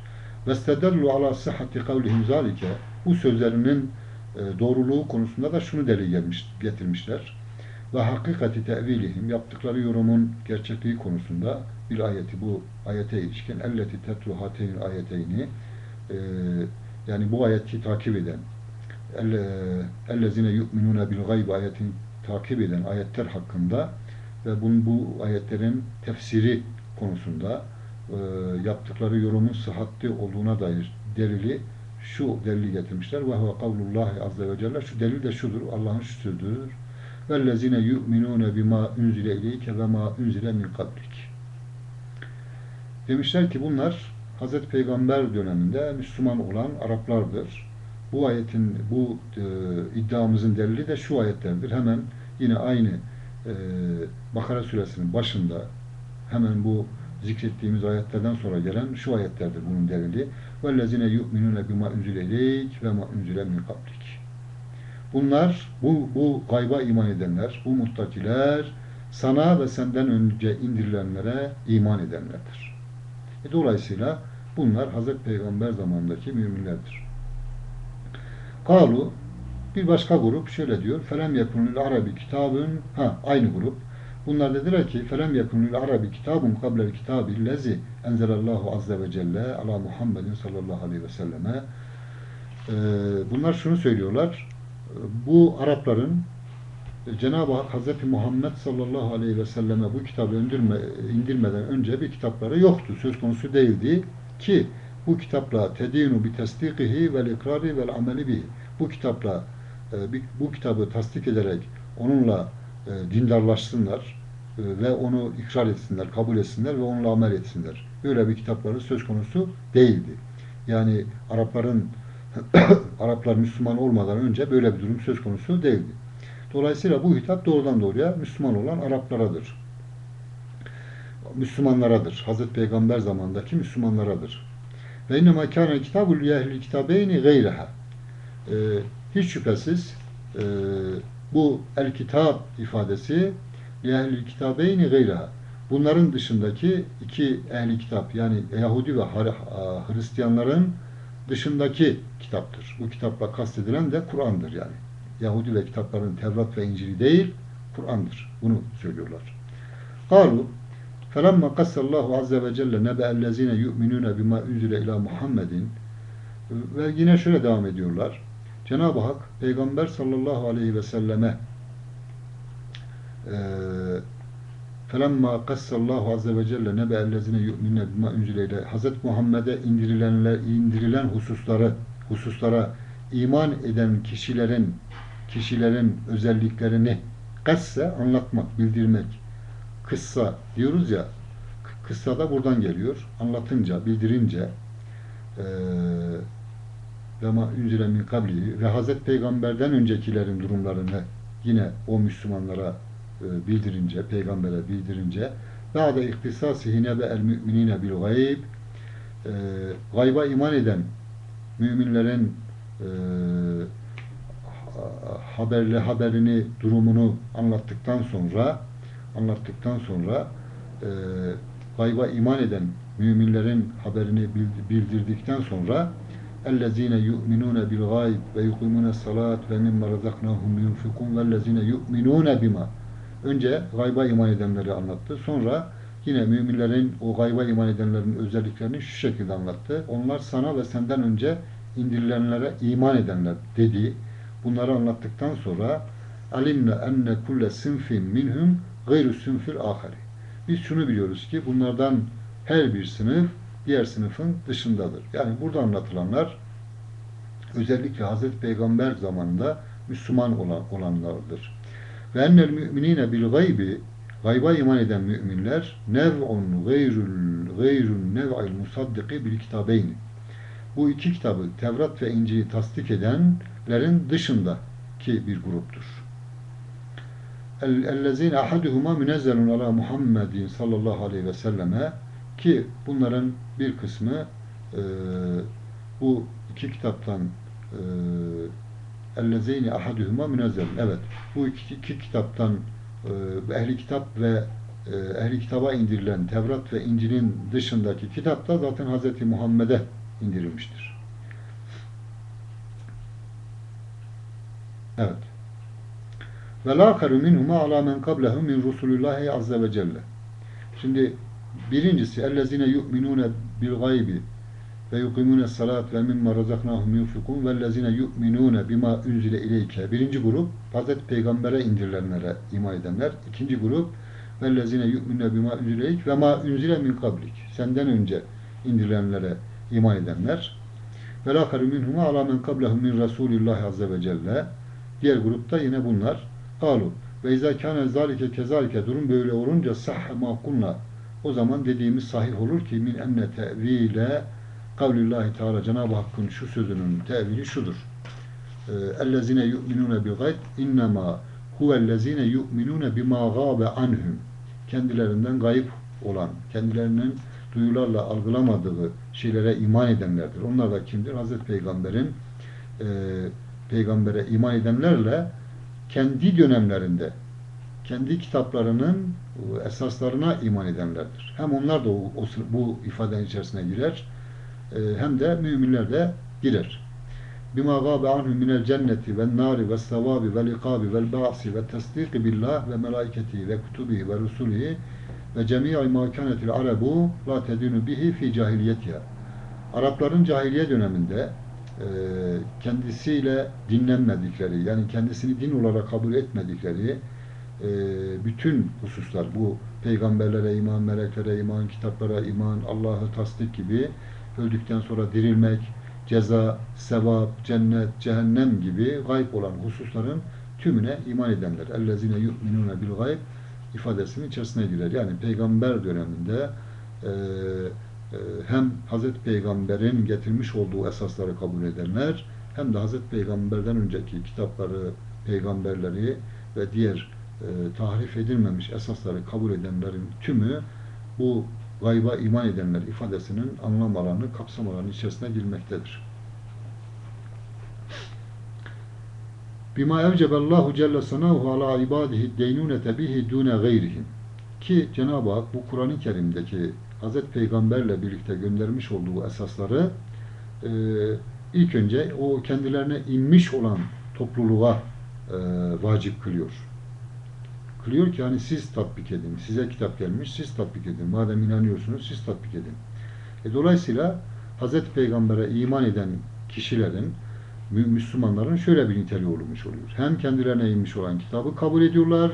Vestedallu ala sıhhati kavlihim zalike bu sözlerinin e, doğruluğu konusunda da şunu deli gelmiş, getirmişler. Ve hakikati tevilihim yaptıkları yorumun gerçekliği konusunda bir ayeti bu ayete ilişkin elleti tetruhateyn ayeteyni e, yani bu ayeti takip eden yu'minune bil gayb ayetini takip eden ayetler hakkında ve bunun bu ayetlerin tefsiri konusunda e, yaptıkları yorumun sıhhatli olduğuna dair delili şu delili getirmişler. Ve huve kavlullahi azze ve celle. Şu delil de şudur. Allah'ın şu sözüdür. Vellezine yu'minune bima unzile ileyke ve ma unzile min. Demişler ki bunlar Hazreti Peygamber döneminde Müslüman olan Araplardır Bu ayetin, bu e, iddiamızın delili de şu ayetlerdir. Hemen yine aynı e, Bakara suresinin başında hemen bu zikrettiğimiz ayetlerden sonra gelen şu ayetlerdir bunun delili. وَالَّذِينَ يُؤْمِنُونَ بِمَا اُنْزِلَ اِلَيْكَ وَمَا اُنْزِلَ مِنْ قَبْلِكَ Bunlar, bu, bu gayba iman edenler, bu muttakiler, sana ve senden önce indirilenlere iman edenlerdir. E, dolayısıyla bunlar Hazreti Peygamber zamanındaki müminlerdir. Kalu bir başka grup şöyle diyor. Felem yekunul arabi kitabın ha aynı grup. Bunlar dediler ki felem yekunul arabi kitabun kablel kitabi lezi enzelallahu azze ve celle ala Muhammedin sallallahu aleyhi ve selleme. Ee, bunlar şunu söylüyorlar. Bu Arapların Cenab-ı Hak Hazreti Muhammed sallallahu aleyhi ve selleme bu kitabı indirme, indirmeden önce bir kitapları yoktu. Söz konusu değildi ki bu kitapla tedinu bi tasdikihi vel ikrari vel ameli bihi. Bu kitapla e, bu kitabı tasdik ederek onunla e, dindarlaşsınlar e, ve onu ikrar etsinler, kabul etsinler ve onunla amel etsinler. Böyle bir kitapları söz konusu değildi. Yani Arapların Araplar Müslüman olmadan önce böyle bir durum söz konusu değildi. Dolayısıyla bu hitap doğrudan doğruya Müslüman olan Araplaradır. Müslümanlaradır. Hazreti Peygamber zamandaki Müslümanlaradır. Ve innema kâne kitabul yehlil kitabeyni gayreha. Ee, hiç şüphesiz e, bu el kitap ifadesi yehlil kitabeyni gayreha. Bunların dışındaki iki ehli kitap yani Yahudi ve Hristiyanların dışındaki kitaptır. Bu kitapla kastedilen de Kur'an'dır yani. Yahudi ve kitapların Tevrat ve İncil'i değil, Kur'an'dır. Bunu söylüyorlar. Kalu فَلَمَّا قَسَّ اللّٰهُ عَزَّ وَجَلَّ نَبَأَ الَّذ۪ينَ يُؤْمِنُونَ بِمَا اُنْزِلَ اِلٰى Muhammedin Ve yine şöyle devam ediyorlar. Cenab-ı Hak Peygamber sallallahu aleyhi ve selleme فَلَمَّا قَسَّ اللّٰهُ عَزَّ وَجَلَّ نَبَأَ الَّذ۪ينَ يُؤْمِنُونَ بِمَا اُنْزِلَ اِلٰى Hazreti Muhammed'e indirilenler, indirilen hususları, hususlara iman eden kişilerin kişilerin özelliklerini kasse anlatmak, bildirmek. Kıssa diyoruz ya, kıssa da buradan geliyor. Anlatınca, bildirince ve ma ünzile min kabli ve Hazret Peygamber'den öncekilerin durumlarını yine o Müslümanlara bildirince, peygambere bildirince Ba'de ihtisasihine ve el müminine bil gayb gayba iman eden müminlerin e, haberle haberini, durumunu anlattıktan sonra anlattıktan sonra e, gayba iman eden müminlerin haberini bildirdikten sonra اَلَّذ۪ينَ يُؤْمِنُونَ بِالْغَيْبِ وَيُقِيمُونَ الصَّلَاةِ وَمِمَّ رَزَقْنَاهُمْ يُنْفِقُونَ وَالَّذ۪ينَ يُؤْمِنُونَ بِمَا Önce gayba iman edenleri anlattı. Sonra yine müminlerin, o gayba iman edenlerin özelliklerini şu şekilde anlattı. Onlar sana ve senden önce indirilenlere iman edenler dedi. Bunları anlattıktan sonra alimle enne kulle sinfin minhum gayru sinfil ahari. Biz şunu biliyoruz ki bunlardan her bir sınıf diğer sınıfın dışındadır. Yani burada anlatılanlar özellikle Hazreti Peygamber zamanında Müslüman olan, olanlardır. Ve ennel müminine bil gaybi gayba iman eden müminler nev'un gayrul gayrun nev'il musaddiki bil kitabeyni. Bu iki kitabı Tevrat ve İncil'i tasdik edenlerin dışındaki bir gruptur ellezine ahaduhuma münezzelun ala Muhammedin sallallahu aleyhi ve selleme ki bunların bir kısmı e, bu iki kitaptan e, ellezine ahaduhuma münezzelun evet bu iki, iki kitaptan e, ehli kitap ve e, ehli kitaba indirilen Tevrat ve İncil'in dışındaki kitap da zaten Hz. Muhammed'e indirilmiştir. Evet. Ve lâkharu minhuma alâ men kablehu min Resulüllâhi azze ve celle. Şimdi birincisi ellezine yu'minune bil gaybi ve yukimune salat ve mimma razaknahum yunfikun vellezine yu'minune bima unzile ileyke. Birinci grup Hazreti Peygamber'e indirilenlere iman edenler. İkinci grup vellezine yu'minune bima unzile ileyke ve ma unzile min kablik. Senden önce indirilenlere iman edenler. Ve la minhum ala men kablehum min Resulillah azze ve celle. Diğer grupta yine bunlar. Kalu ve izâ kâne zâlike kezâlike durum böyle olunca sahhe ma kulna o zaman dediğimiz sahih olur ki min enne tevile kavlillahi teala Cenab-ı Hakk'ın şu sözünün tevili şudur. Ee, ellezine yu'minune bil gayb innema huvellezine yu'minune bima gâbe anhum kendilerinden gayb olan, kendilerinin duyularla algılamadığı şeylere iman edenlerdir. Onlar da kimdir? Hazreti Peygamber'in e, peygambere iman edenlerle kendi dönemlerinde kendi kitaplarının e, esaslarına iman edenlerdir. Hem onlar da o, o, bu ifadenin içerisine girer e, hem de müminler de girer. Ve likabi ve ba'si ve tesdiki billah ve melaiketi ve kutubihi ve rusulihi ve cemi'i ma kanetil arabu la tedinu bihi fi cahiliyetiha. Arapların cahiliye döneminde e, kendisiyle dinlenmedikleri yani kendisini din olarak kabul etmedikleri e, bütün hususlar bu peygamberlere iman, meleklere iman, kitaplara iman, Allah'ı tasdik gibi öldükten sonra dirilmek, ceza, sevap, cennet, cehennem gibi gayb olan hususların tümüne iman edenler. Yu'minune bil gayb ifadesinin içerisine girer. Yani peygamber döneminde e, hem Hazreti Peygamber'in getirmiş olduğu esasları kabul edenler hem de Hazreti Peygamber'den önceki kitapları, peygamberleri ve diğer e, tahrif edilmemiş esasları kabul edenlerin tümü bu gayba iman edenler ifadesinin anlam alanı, kapsam alanı içerisine girmektedir. Bima evcebellahu celle sanahu ala ibadihi deynunete bihi dune gayrihim. Ki Cenab-ı Hak bu Kur'an-ı Kerim'deki Hazreti Peygamberle birlikte göndermiş olduğu esasları e, ilk önce o kendilerine inmiş olan topluluğa e, vacip kılıyor. Kılıyor ki hani siz tatbik edin. Size kitap gelmiş, siz tatbik edin. Madem inanıyorsunuz, siz tatbik edin. E, dolayısıyla Hazreti Peygamber'e iman eden kişilerin Müslümanların şöyle bir niteliği olmuş oluyor. Hem kendilerine inmiş olan kitabı kabul ediyorlar,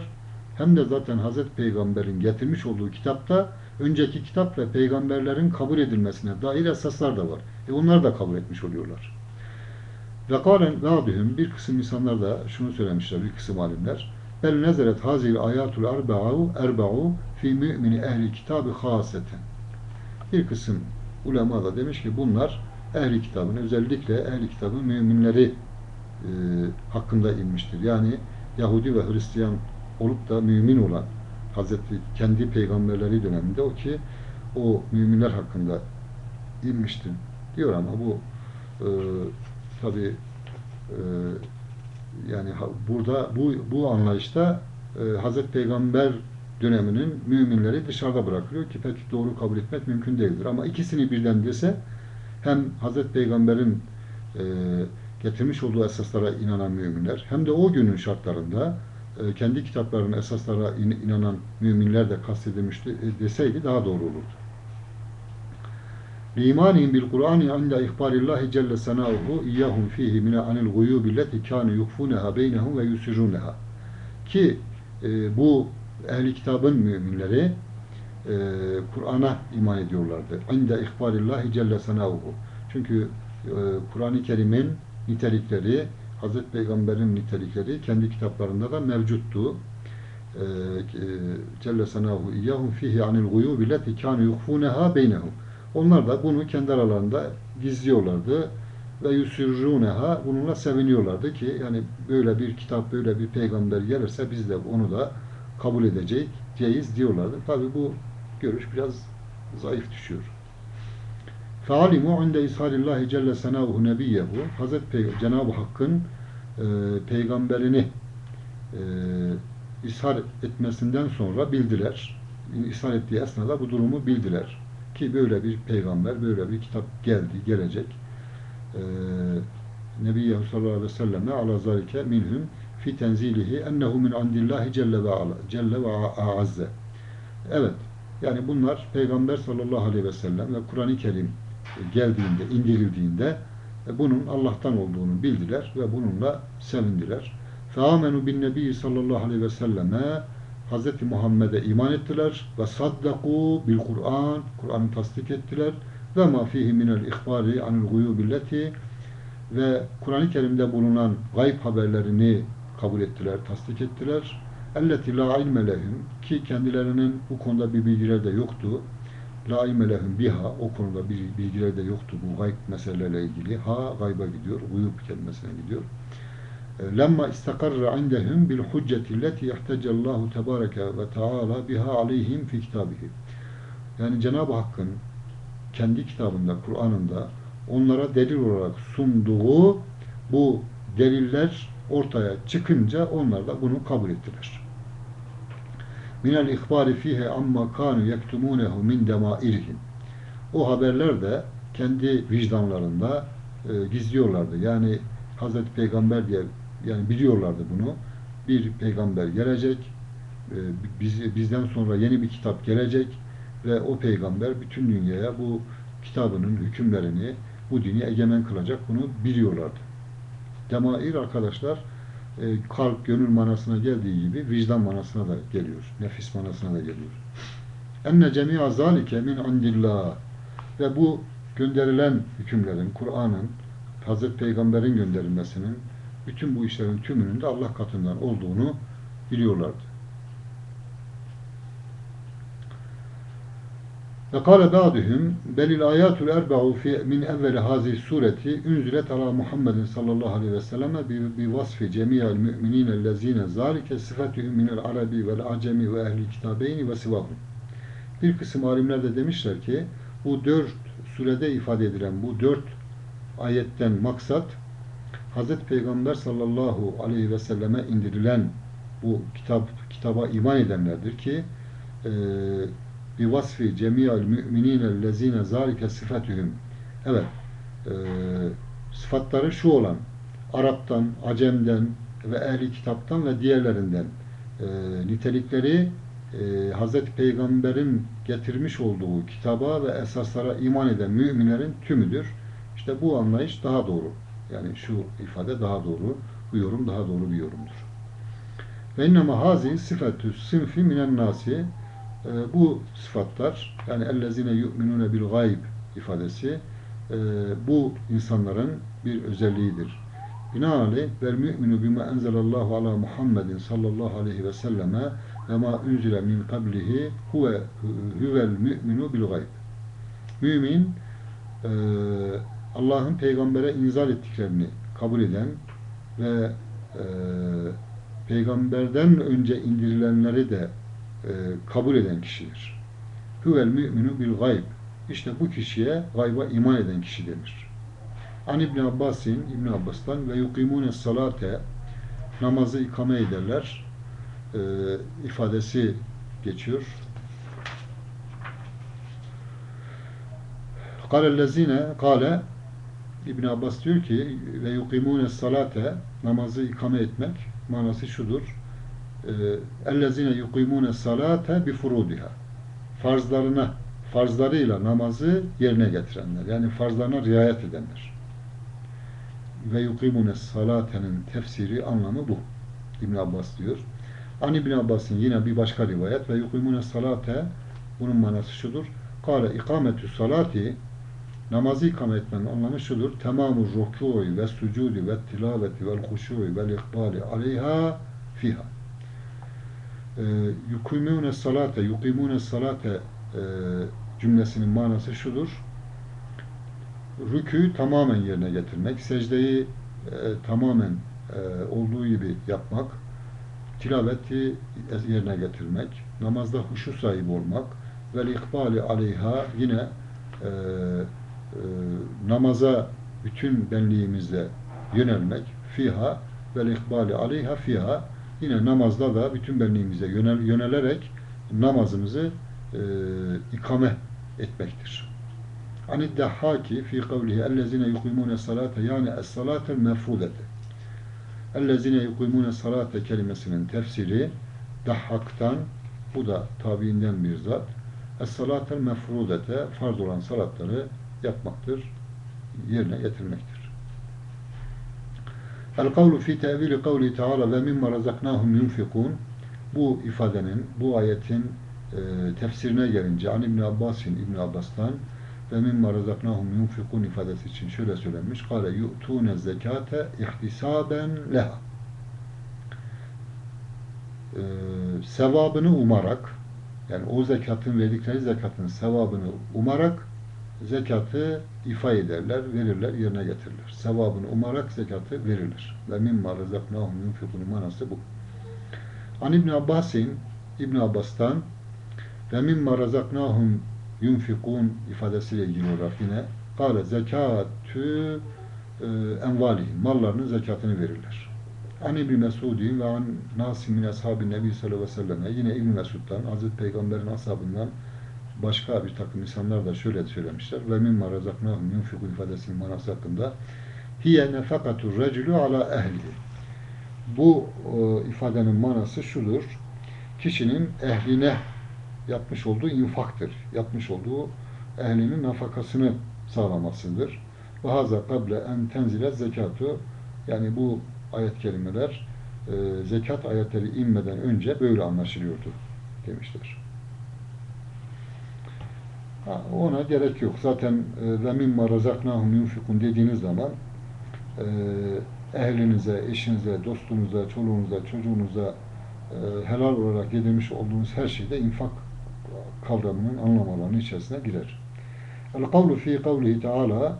hem de zaten Hazreti Peygamber'in getirmiş olduğu kitapta önceki kitap ve peygamberlerin kabul edilmesine dair esaslar da var. E onlar da kabul etmiş oluyorlar. Ve kâlen vâdihüm bir kısım insanlar da şunu söylemişler, bir kısım alimler. Bel nezeret hazil ayatul erba'u erba'u fi mümini ehli kitabı haseten. Bir kısım ulema da demiş ki bunlar ehli kitabın özellikle ehli kitabın müminleri e, hakkında inmiştir. Yani Yahudi ve Hristiyan olup da mümin olan Hazreti kendi peygamberleri döneminde o ki o müminler hakkında inmiştir diyor ama bu e, tabi e, yani burada bu bu anlayışta e, Hazreti Peygamber döneminin müminleri dışarıda bırakılıyor ki pek doğru kabul etmek mümkün değildir. Ama ikisini birden dese hem Hazreti Peygamber'in e, getirmiş olduğu esaslara inanan müminler hem de o günün şartlarında e, kendi kitaplarının esaslara in, inanan müminler de kastedilmişti e, deseydi daha doğru olurdu. Limanihim bil Kur'ani inde ihbarillahi celle senauhu iyyahum fihi mine anil guyubi leti kânu yukfuneha beynehum ve yusirruneha. Ki e, bu ehli kitabın müminleri e, Kur'an'a iman ediyorlardı. İnde ihbarillahi celle senauhu. Çünkü e, Kur'an-ı Kerim'in nitelikleri, Hazreti Peygamber'in nitelikleri kendi kitaplarında da mevcuttu. E, celle senauhu iyyahum fihi anil guyubi leti kânu yukfuneha beynehum. Onlar da bunu kendi aralarında gizliyorlardı ve yusirruneha bununla seviniyorlardı ki yani böyle bir kitap, böyle bir peygamber gelirse biz de onu da kabul edeceğiz diyorlardı. Tabi bu görüş biraz zayıf düşüyor. Fealimu inde ishalillahi celle senavuhu nebiyyehu Hazreti Cenab-ı Hakk'ın e, peygamberini e, ishal etmesinden sonra bildiler. İshal ettiği esnada bu durumu bildiler. Ki böyle bir peygamber, böyle bir kitap geldi, gelecek. E, Nebiyyehu sallallahu aleyhi ve selleme ala zalike minhum fi tenzilihi ennehu min andillahi celle ve ala, celle ve azze. Evet, yani bunlar Peygamber sallallahu aleyhi ve sellem ve Kur'an-ı Kerim geldiğinde, indirildiğinde e, bunun Allah'tan olduğunu bildiler ve bununla sevindiler. Bin nebi sallallahu aleyhi ve selleme Hz. Muhammed'e iman ettiler ve saddaku bil Kur'an Kur'an'ı tasdik ettiler ve ma fihi minel ihbari anil guyubilleti ve Kur'an-ı Kerim'de bulunan gayb haberlerini kabul ettiler, tasdik ettiler elleti la ilme ki kendilerinin bu konuda bir bilgileri de yoktu. La ilme lehum biha o konuda bir bilgileri de yoktu bu gayb meselelerle ilgili. Ha gayba gidiyor, guyub kelimesine gidiyor. E, lemma istakarra indehum bil hucceti leti yahtecallahu tebareke ve teala biha aleyhim fi kitabihi. Yani Cenab-ı Hakk'ın kendi kitabında, Kur'an'ında onlara delil olarak sunduğu bu deliller ortaya çıkınca onlar da bunu kabul ettiler. Minel ihbari fihe amma kanu yektumunehu min demairihim. O haberler de kendi vicdanlarında e, gizliyorlardı. Yani Hazreti Peygamber diye yani biliyorlardı bunu. Bir peygamber gelecek, e, biz, bizden sonra yeni bir kitap gelecek ve o peygamber bütün dünyaya bu kitabının hükümlerini, bu dini egemen kılacak bunu biliyorlardı. Demair arkadaşlar e, kalp, gönül manasına geldiği gibi vicdan manasına da geliyor. Nefis manasına da geliyor. Enne cemi'a zalike min andillah ve bu gönderilen hükümlerin, Kur'an'ın, Hazreti Peygamber'in gönderilmesinin bütün bu işlerin tümünün de Allah katından olduğunu biliyorlardı. Ve kâle ba'duhum belil ayatul erba'u min evveli hazi sureti unzilet ala Muhammedin sallallahu aleyhi ve selleme bi, bi vasfi cemiyel müminine lezine zalike sıfetühüm minel arabi vel acemi ve ehli kitabeyni ve sivahum. Bir kısım alimler de demişler ki bu dört surede ifade edilen bu dört ayetten maksat Hazreti Peygamber sallallahu aleyhi ve selleme indirilen bu kitap kitaba iman edenlerdir ki e, bi vasfi cemiyal müminine lezine zalike sıfatühüm evet e, sıfatları şu olan Arap'tan, Acem'den ve ehli kitaptan ve diğerlerinden e, nitelikleri e, Hz. Peygamber'in getirmiş olduğu kitaba ve esaslara iman eden müminlerin tümüdür. İşte bu anlayış daha doğru. Yani şu ifade daha doğru, bu yorum daha doğru bir yorumdur. Ve innema hazi sıfatü sinfi minen nasi e, bu sıfatlar yani ellezine yu'minune bil gayb ifadesi e, bu insanların bir özelliğidir. Binaenaleyh vel mü'minu bima enzelallahu ala Muhammedin sallallahu aleyhi ve selleme ve ma unzile min kablihi huve huvel mü'minu bil gayb. Mümin e, Allah'ın peygambere inzal ettiklerini kabul eden ve e, peygamberden önce indirilenleri de e, kabul eden kişidir. Huvel mü'minu bil gayb. İşte bu kişiye gayba iman eden kişi denir. An İbn Abbas'in İbn Abbas'tan ve yukimune salate namazı ikame ederler e, ifadesi geçiyor. Kâlellezine kâle İbn Abbas diyor ki ve yukimune salate namazı ikame etmek manası şudur. Yukimune salate bi furudiha. Farzlarına farzlarıyla namazı yerine getirenler. Yani farzlarına riayet edenler. Ve yukimune salatenin tefsiri anlamı bu. İbn Abbas diyor. An İbn Abbas'ın yine bir başka rivayet ve yukimune salate bunun manası şudur. Kale ikametü salati namazı ikame etmenin anlamı şudur. Temamu rükû'i ve sucudi ve tilaveti ve huşû'i ve ikbali aleyha fiha. E, yukimune salate, yukimune salate e, cümlesinin manası şudur. Rükû tamamen yerine getirmek, secdeyi e, tamamen e, olduğu gibi yapmak, tilaveti yerine getirmek, namazda huşu sahibi olmak ve ikbali aleyha yine e, e, namaza bütün benliğimizle yönelmek fiha ve ikbali aleyha fiha yine namazda da bütün benliğimize yönel, yönelerek namazımızı e, ikame etmektir. Anid dahhaki fi kavlihi ellezine yukimune salate yani es-salatel mefrudete ellezine yukimune salate kelimesinin tefsiri dahhaktan bu da tabiinden bir zat es-salatel mefrudete farz olan salatları yapmaktır, yerine getirmektir. El kavlu fi tevili kavli teala ve mimma razaknahum yunfikun bu ifadenin, bu ayetin e, tefsirine gelince An İbn Abbas'in İbn Abbas'tan ve mimma razaknahum yunfikun ifadesi için şöyle söylenmiş. Kale yu'tune zekate ihtisaben leha. e, sevabını umarak yani o zekatın verdikleri zekatın sevabını umarak zekatı ifa ederler, verirler, yerine getirirler. Sevabını umarak zekatı verilir. Ve mimma rızaknahum yunfikun manası bu. An İbn Abbasin İbn Abbas'tan ve mimma razaknahum yunfikun ifadesiyle ilgili olarak yine kâle zekatü e, envalihim mallarının zekatını verirler. An İbn Mesud'in ve an Nasim min ashabin Nebi sallallahu aleyhi ve selleme yine İbn Mesud'dan Hazreti Peygamber'in ashabından başka bir takım insanlar da şöyle söylemişler. Ve mimma razaknahum yunfikun ifadesinin manası hakkında hiye nefakatur recülü ala ehlihi. Bu e, ifadenin manası şudur. Kişinin ehline yapmış olduğu infaktır. Yapmış olduğu ehlinin nafakasını sağlamasıdır. Ve haza kable en tenzile zekatu yani bu ayet kelimeler e, zekat ayetleri inmeden önce böyle anlaşılıyordu demişler. Ha, ona gerek yok. Zaten e, ve mimma razaknahum yunfikun dediğiniz zaman e, ehlinize, eşinize, dostunuza, çoluğunuza, çocuğunuza e, helal olarak yedirmiş olduğunuz her şeyde infak kavramının anlamalarının içerisine girer. El kavlu fi kavlihi teala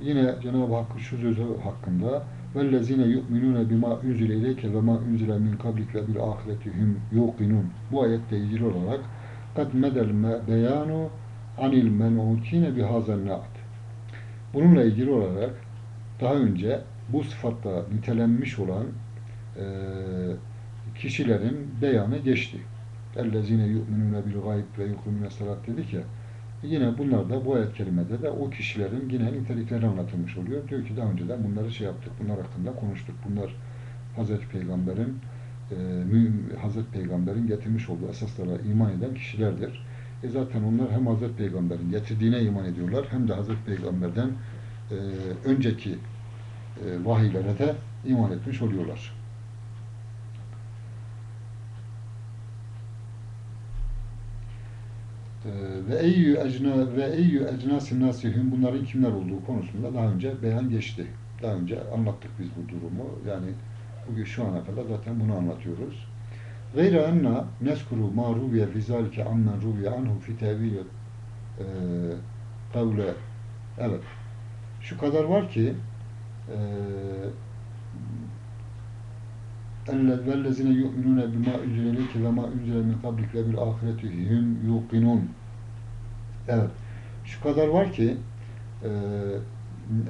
yine Cenab-ı Hakk'ın şu sözü hakkında وَالَّذِينَ يُؤْمِنُونَ بِمَا اُنْزِلَ اِلَيْكَ وَمَا اُنْزِلَ مِنْ قَبْلِكَ وَبِالْآخِرَةِ هُمْ يُوقِنُونَ Bu ayetle ilgili olarak قَدْ مَدَ الْبَيَانُ anil men'ukine bihazen naat. Bununla ilgili olarak daha önce bu sıfatla nitelenmiş olan e, kişilerin beyanı geçti. Ellezine yu'minune bil gayb ve yukumine salat dedi ki yine bunlar da bu ayet kelimede de o kişilerin yine nitelikleri anlatılmış oluyor. Diyor ki daha önceden bunları şey yaptık, bunlar hakkında konuştuk. Bunlar Hazreti Peygamber'in e, Hazreti Peygamber'in getirmiş olduğu esaslara iman eden kişilerdir. E zaten onlar hem Hazreti Peygamber'in getirdiğine iman ediyorlar hem de Hazreti Peygamber'den e, önceki e, vahiylere de iman etmiş oluyorlar. E, ve eyyü ecna ve eyyü ecnasin nasihim bunların kimler olduğu konusunda daha önce beyan geçti. Daha önce anlattık biz bu durumu. Yani bugün şu ana kadar zaten bunu anlatıyoruz. Gayra enna neskuru ma ruviye fi zalike ammen ruviye anhu fi tevili e, kavle evet. Şu kadar var ki vellezine yu'minune bima ileyke ve ma unzile min kablik ve bil ahireti hum yuqinun. Evet. Şu kadar var ki e,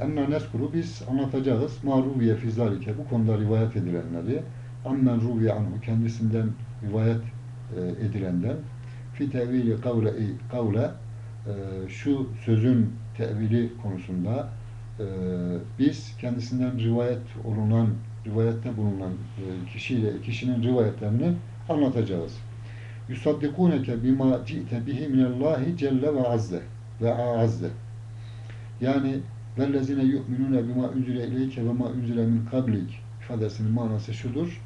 enna neskuru biz anlatacağız ma ruviye fi zalike bu konuda rivayet edilenleri ammen ruviye anhu kendisinden rivayet e, edilenden fi tevili kavle, kavle e, şu sözün tevili konusunda e, biz kendisinden rivayet olunan rivayette bulunan e, kişiyle kişinin rivayetlerini anlatacağız. Yusaddikuneke bima ci'te bihi minallahi celle ve azze ve azze. Yani vellezine yu'minune bima unzile ileyke ve ma unzile min kablik ifadesinin manası şudur.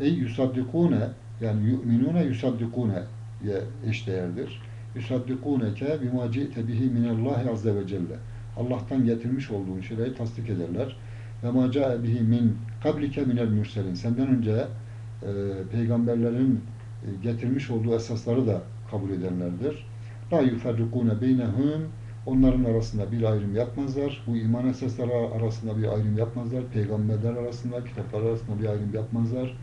Ey yusaddikune yani yu'minune yusaddikune ye eşdeğerdir. Yusaddikuneke bima ci'te bihi minallahi azze ve celle. Allah'tan getirmiş olduğun şeyleri tasdik ederler. Ve ma ca'e bihi min kablike minel mürselin. Senden önce e, peygamberlerin e, getirmiş olduğu esasları da kabul edenlerdir. La yuferrikune beynehum Onların arasında bir ayrım yapmazlar. Bu iman esasları arasında bir ayrım yapmazlar. Peygamberler arasında, kitaplar arasında bir ayrım yapmazlar.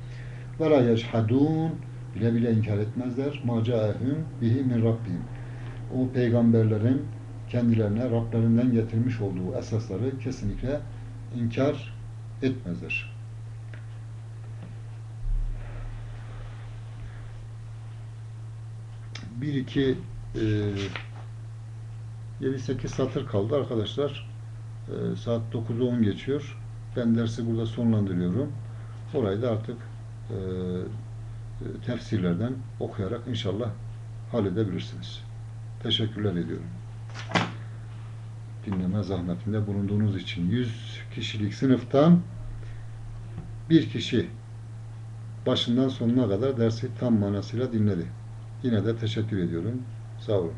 Ve la yeşhadun bile bile inkar etmezler. Ma ca'ehum bihi min rabbihim. O peygamberlerin kendilerine Rablerinden getirmiş olduğu esasları kesinlikle inkar etmezler. Bir iki e, 7-8 satır kaldı arkadaşlar. E, saat 9'u 10 geçiyor. Ben dersi burada sonlandırıyorum. Orayı da artık tefsirlerden okuyarak inşallah halledebilirsiniz. Teşekkürler ediyorum. Dinleme zahmetinde bulunduğunuz için 100 kişilik sınıftan bir kişi başından sonuna kadar dersi tam manasıyla dinledi. Yine de teşekkür ediyorum. Sağ olun.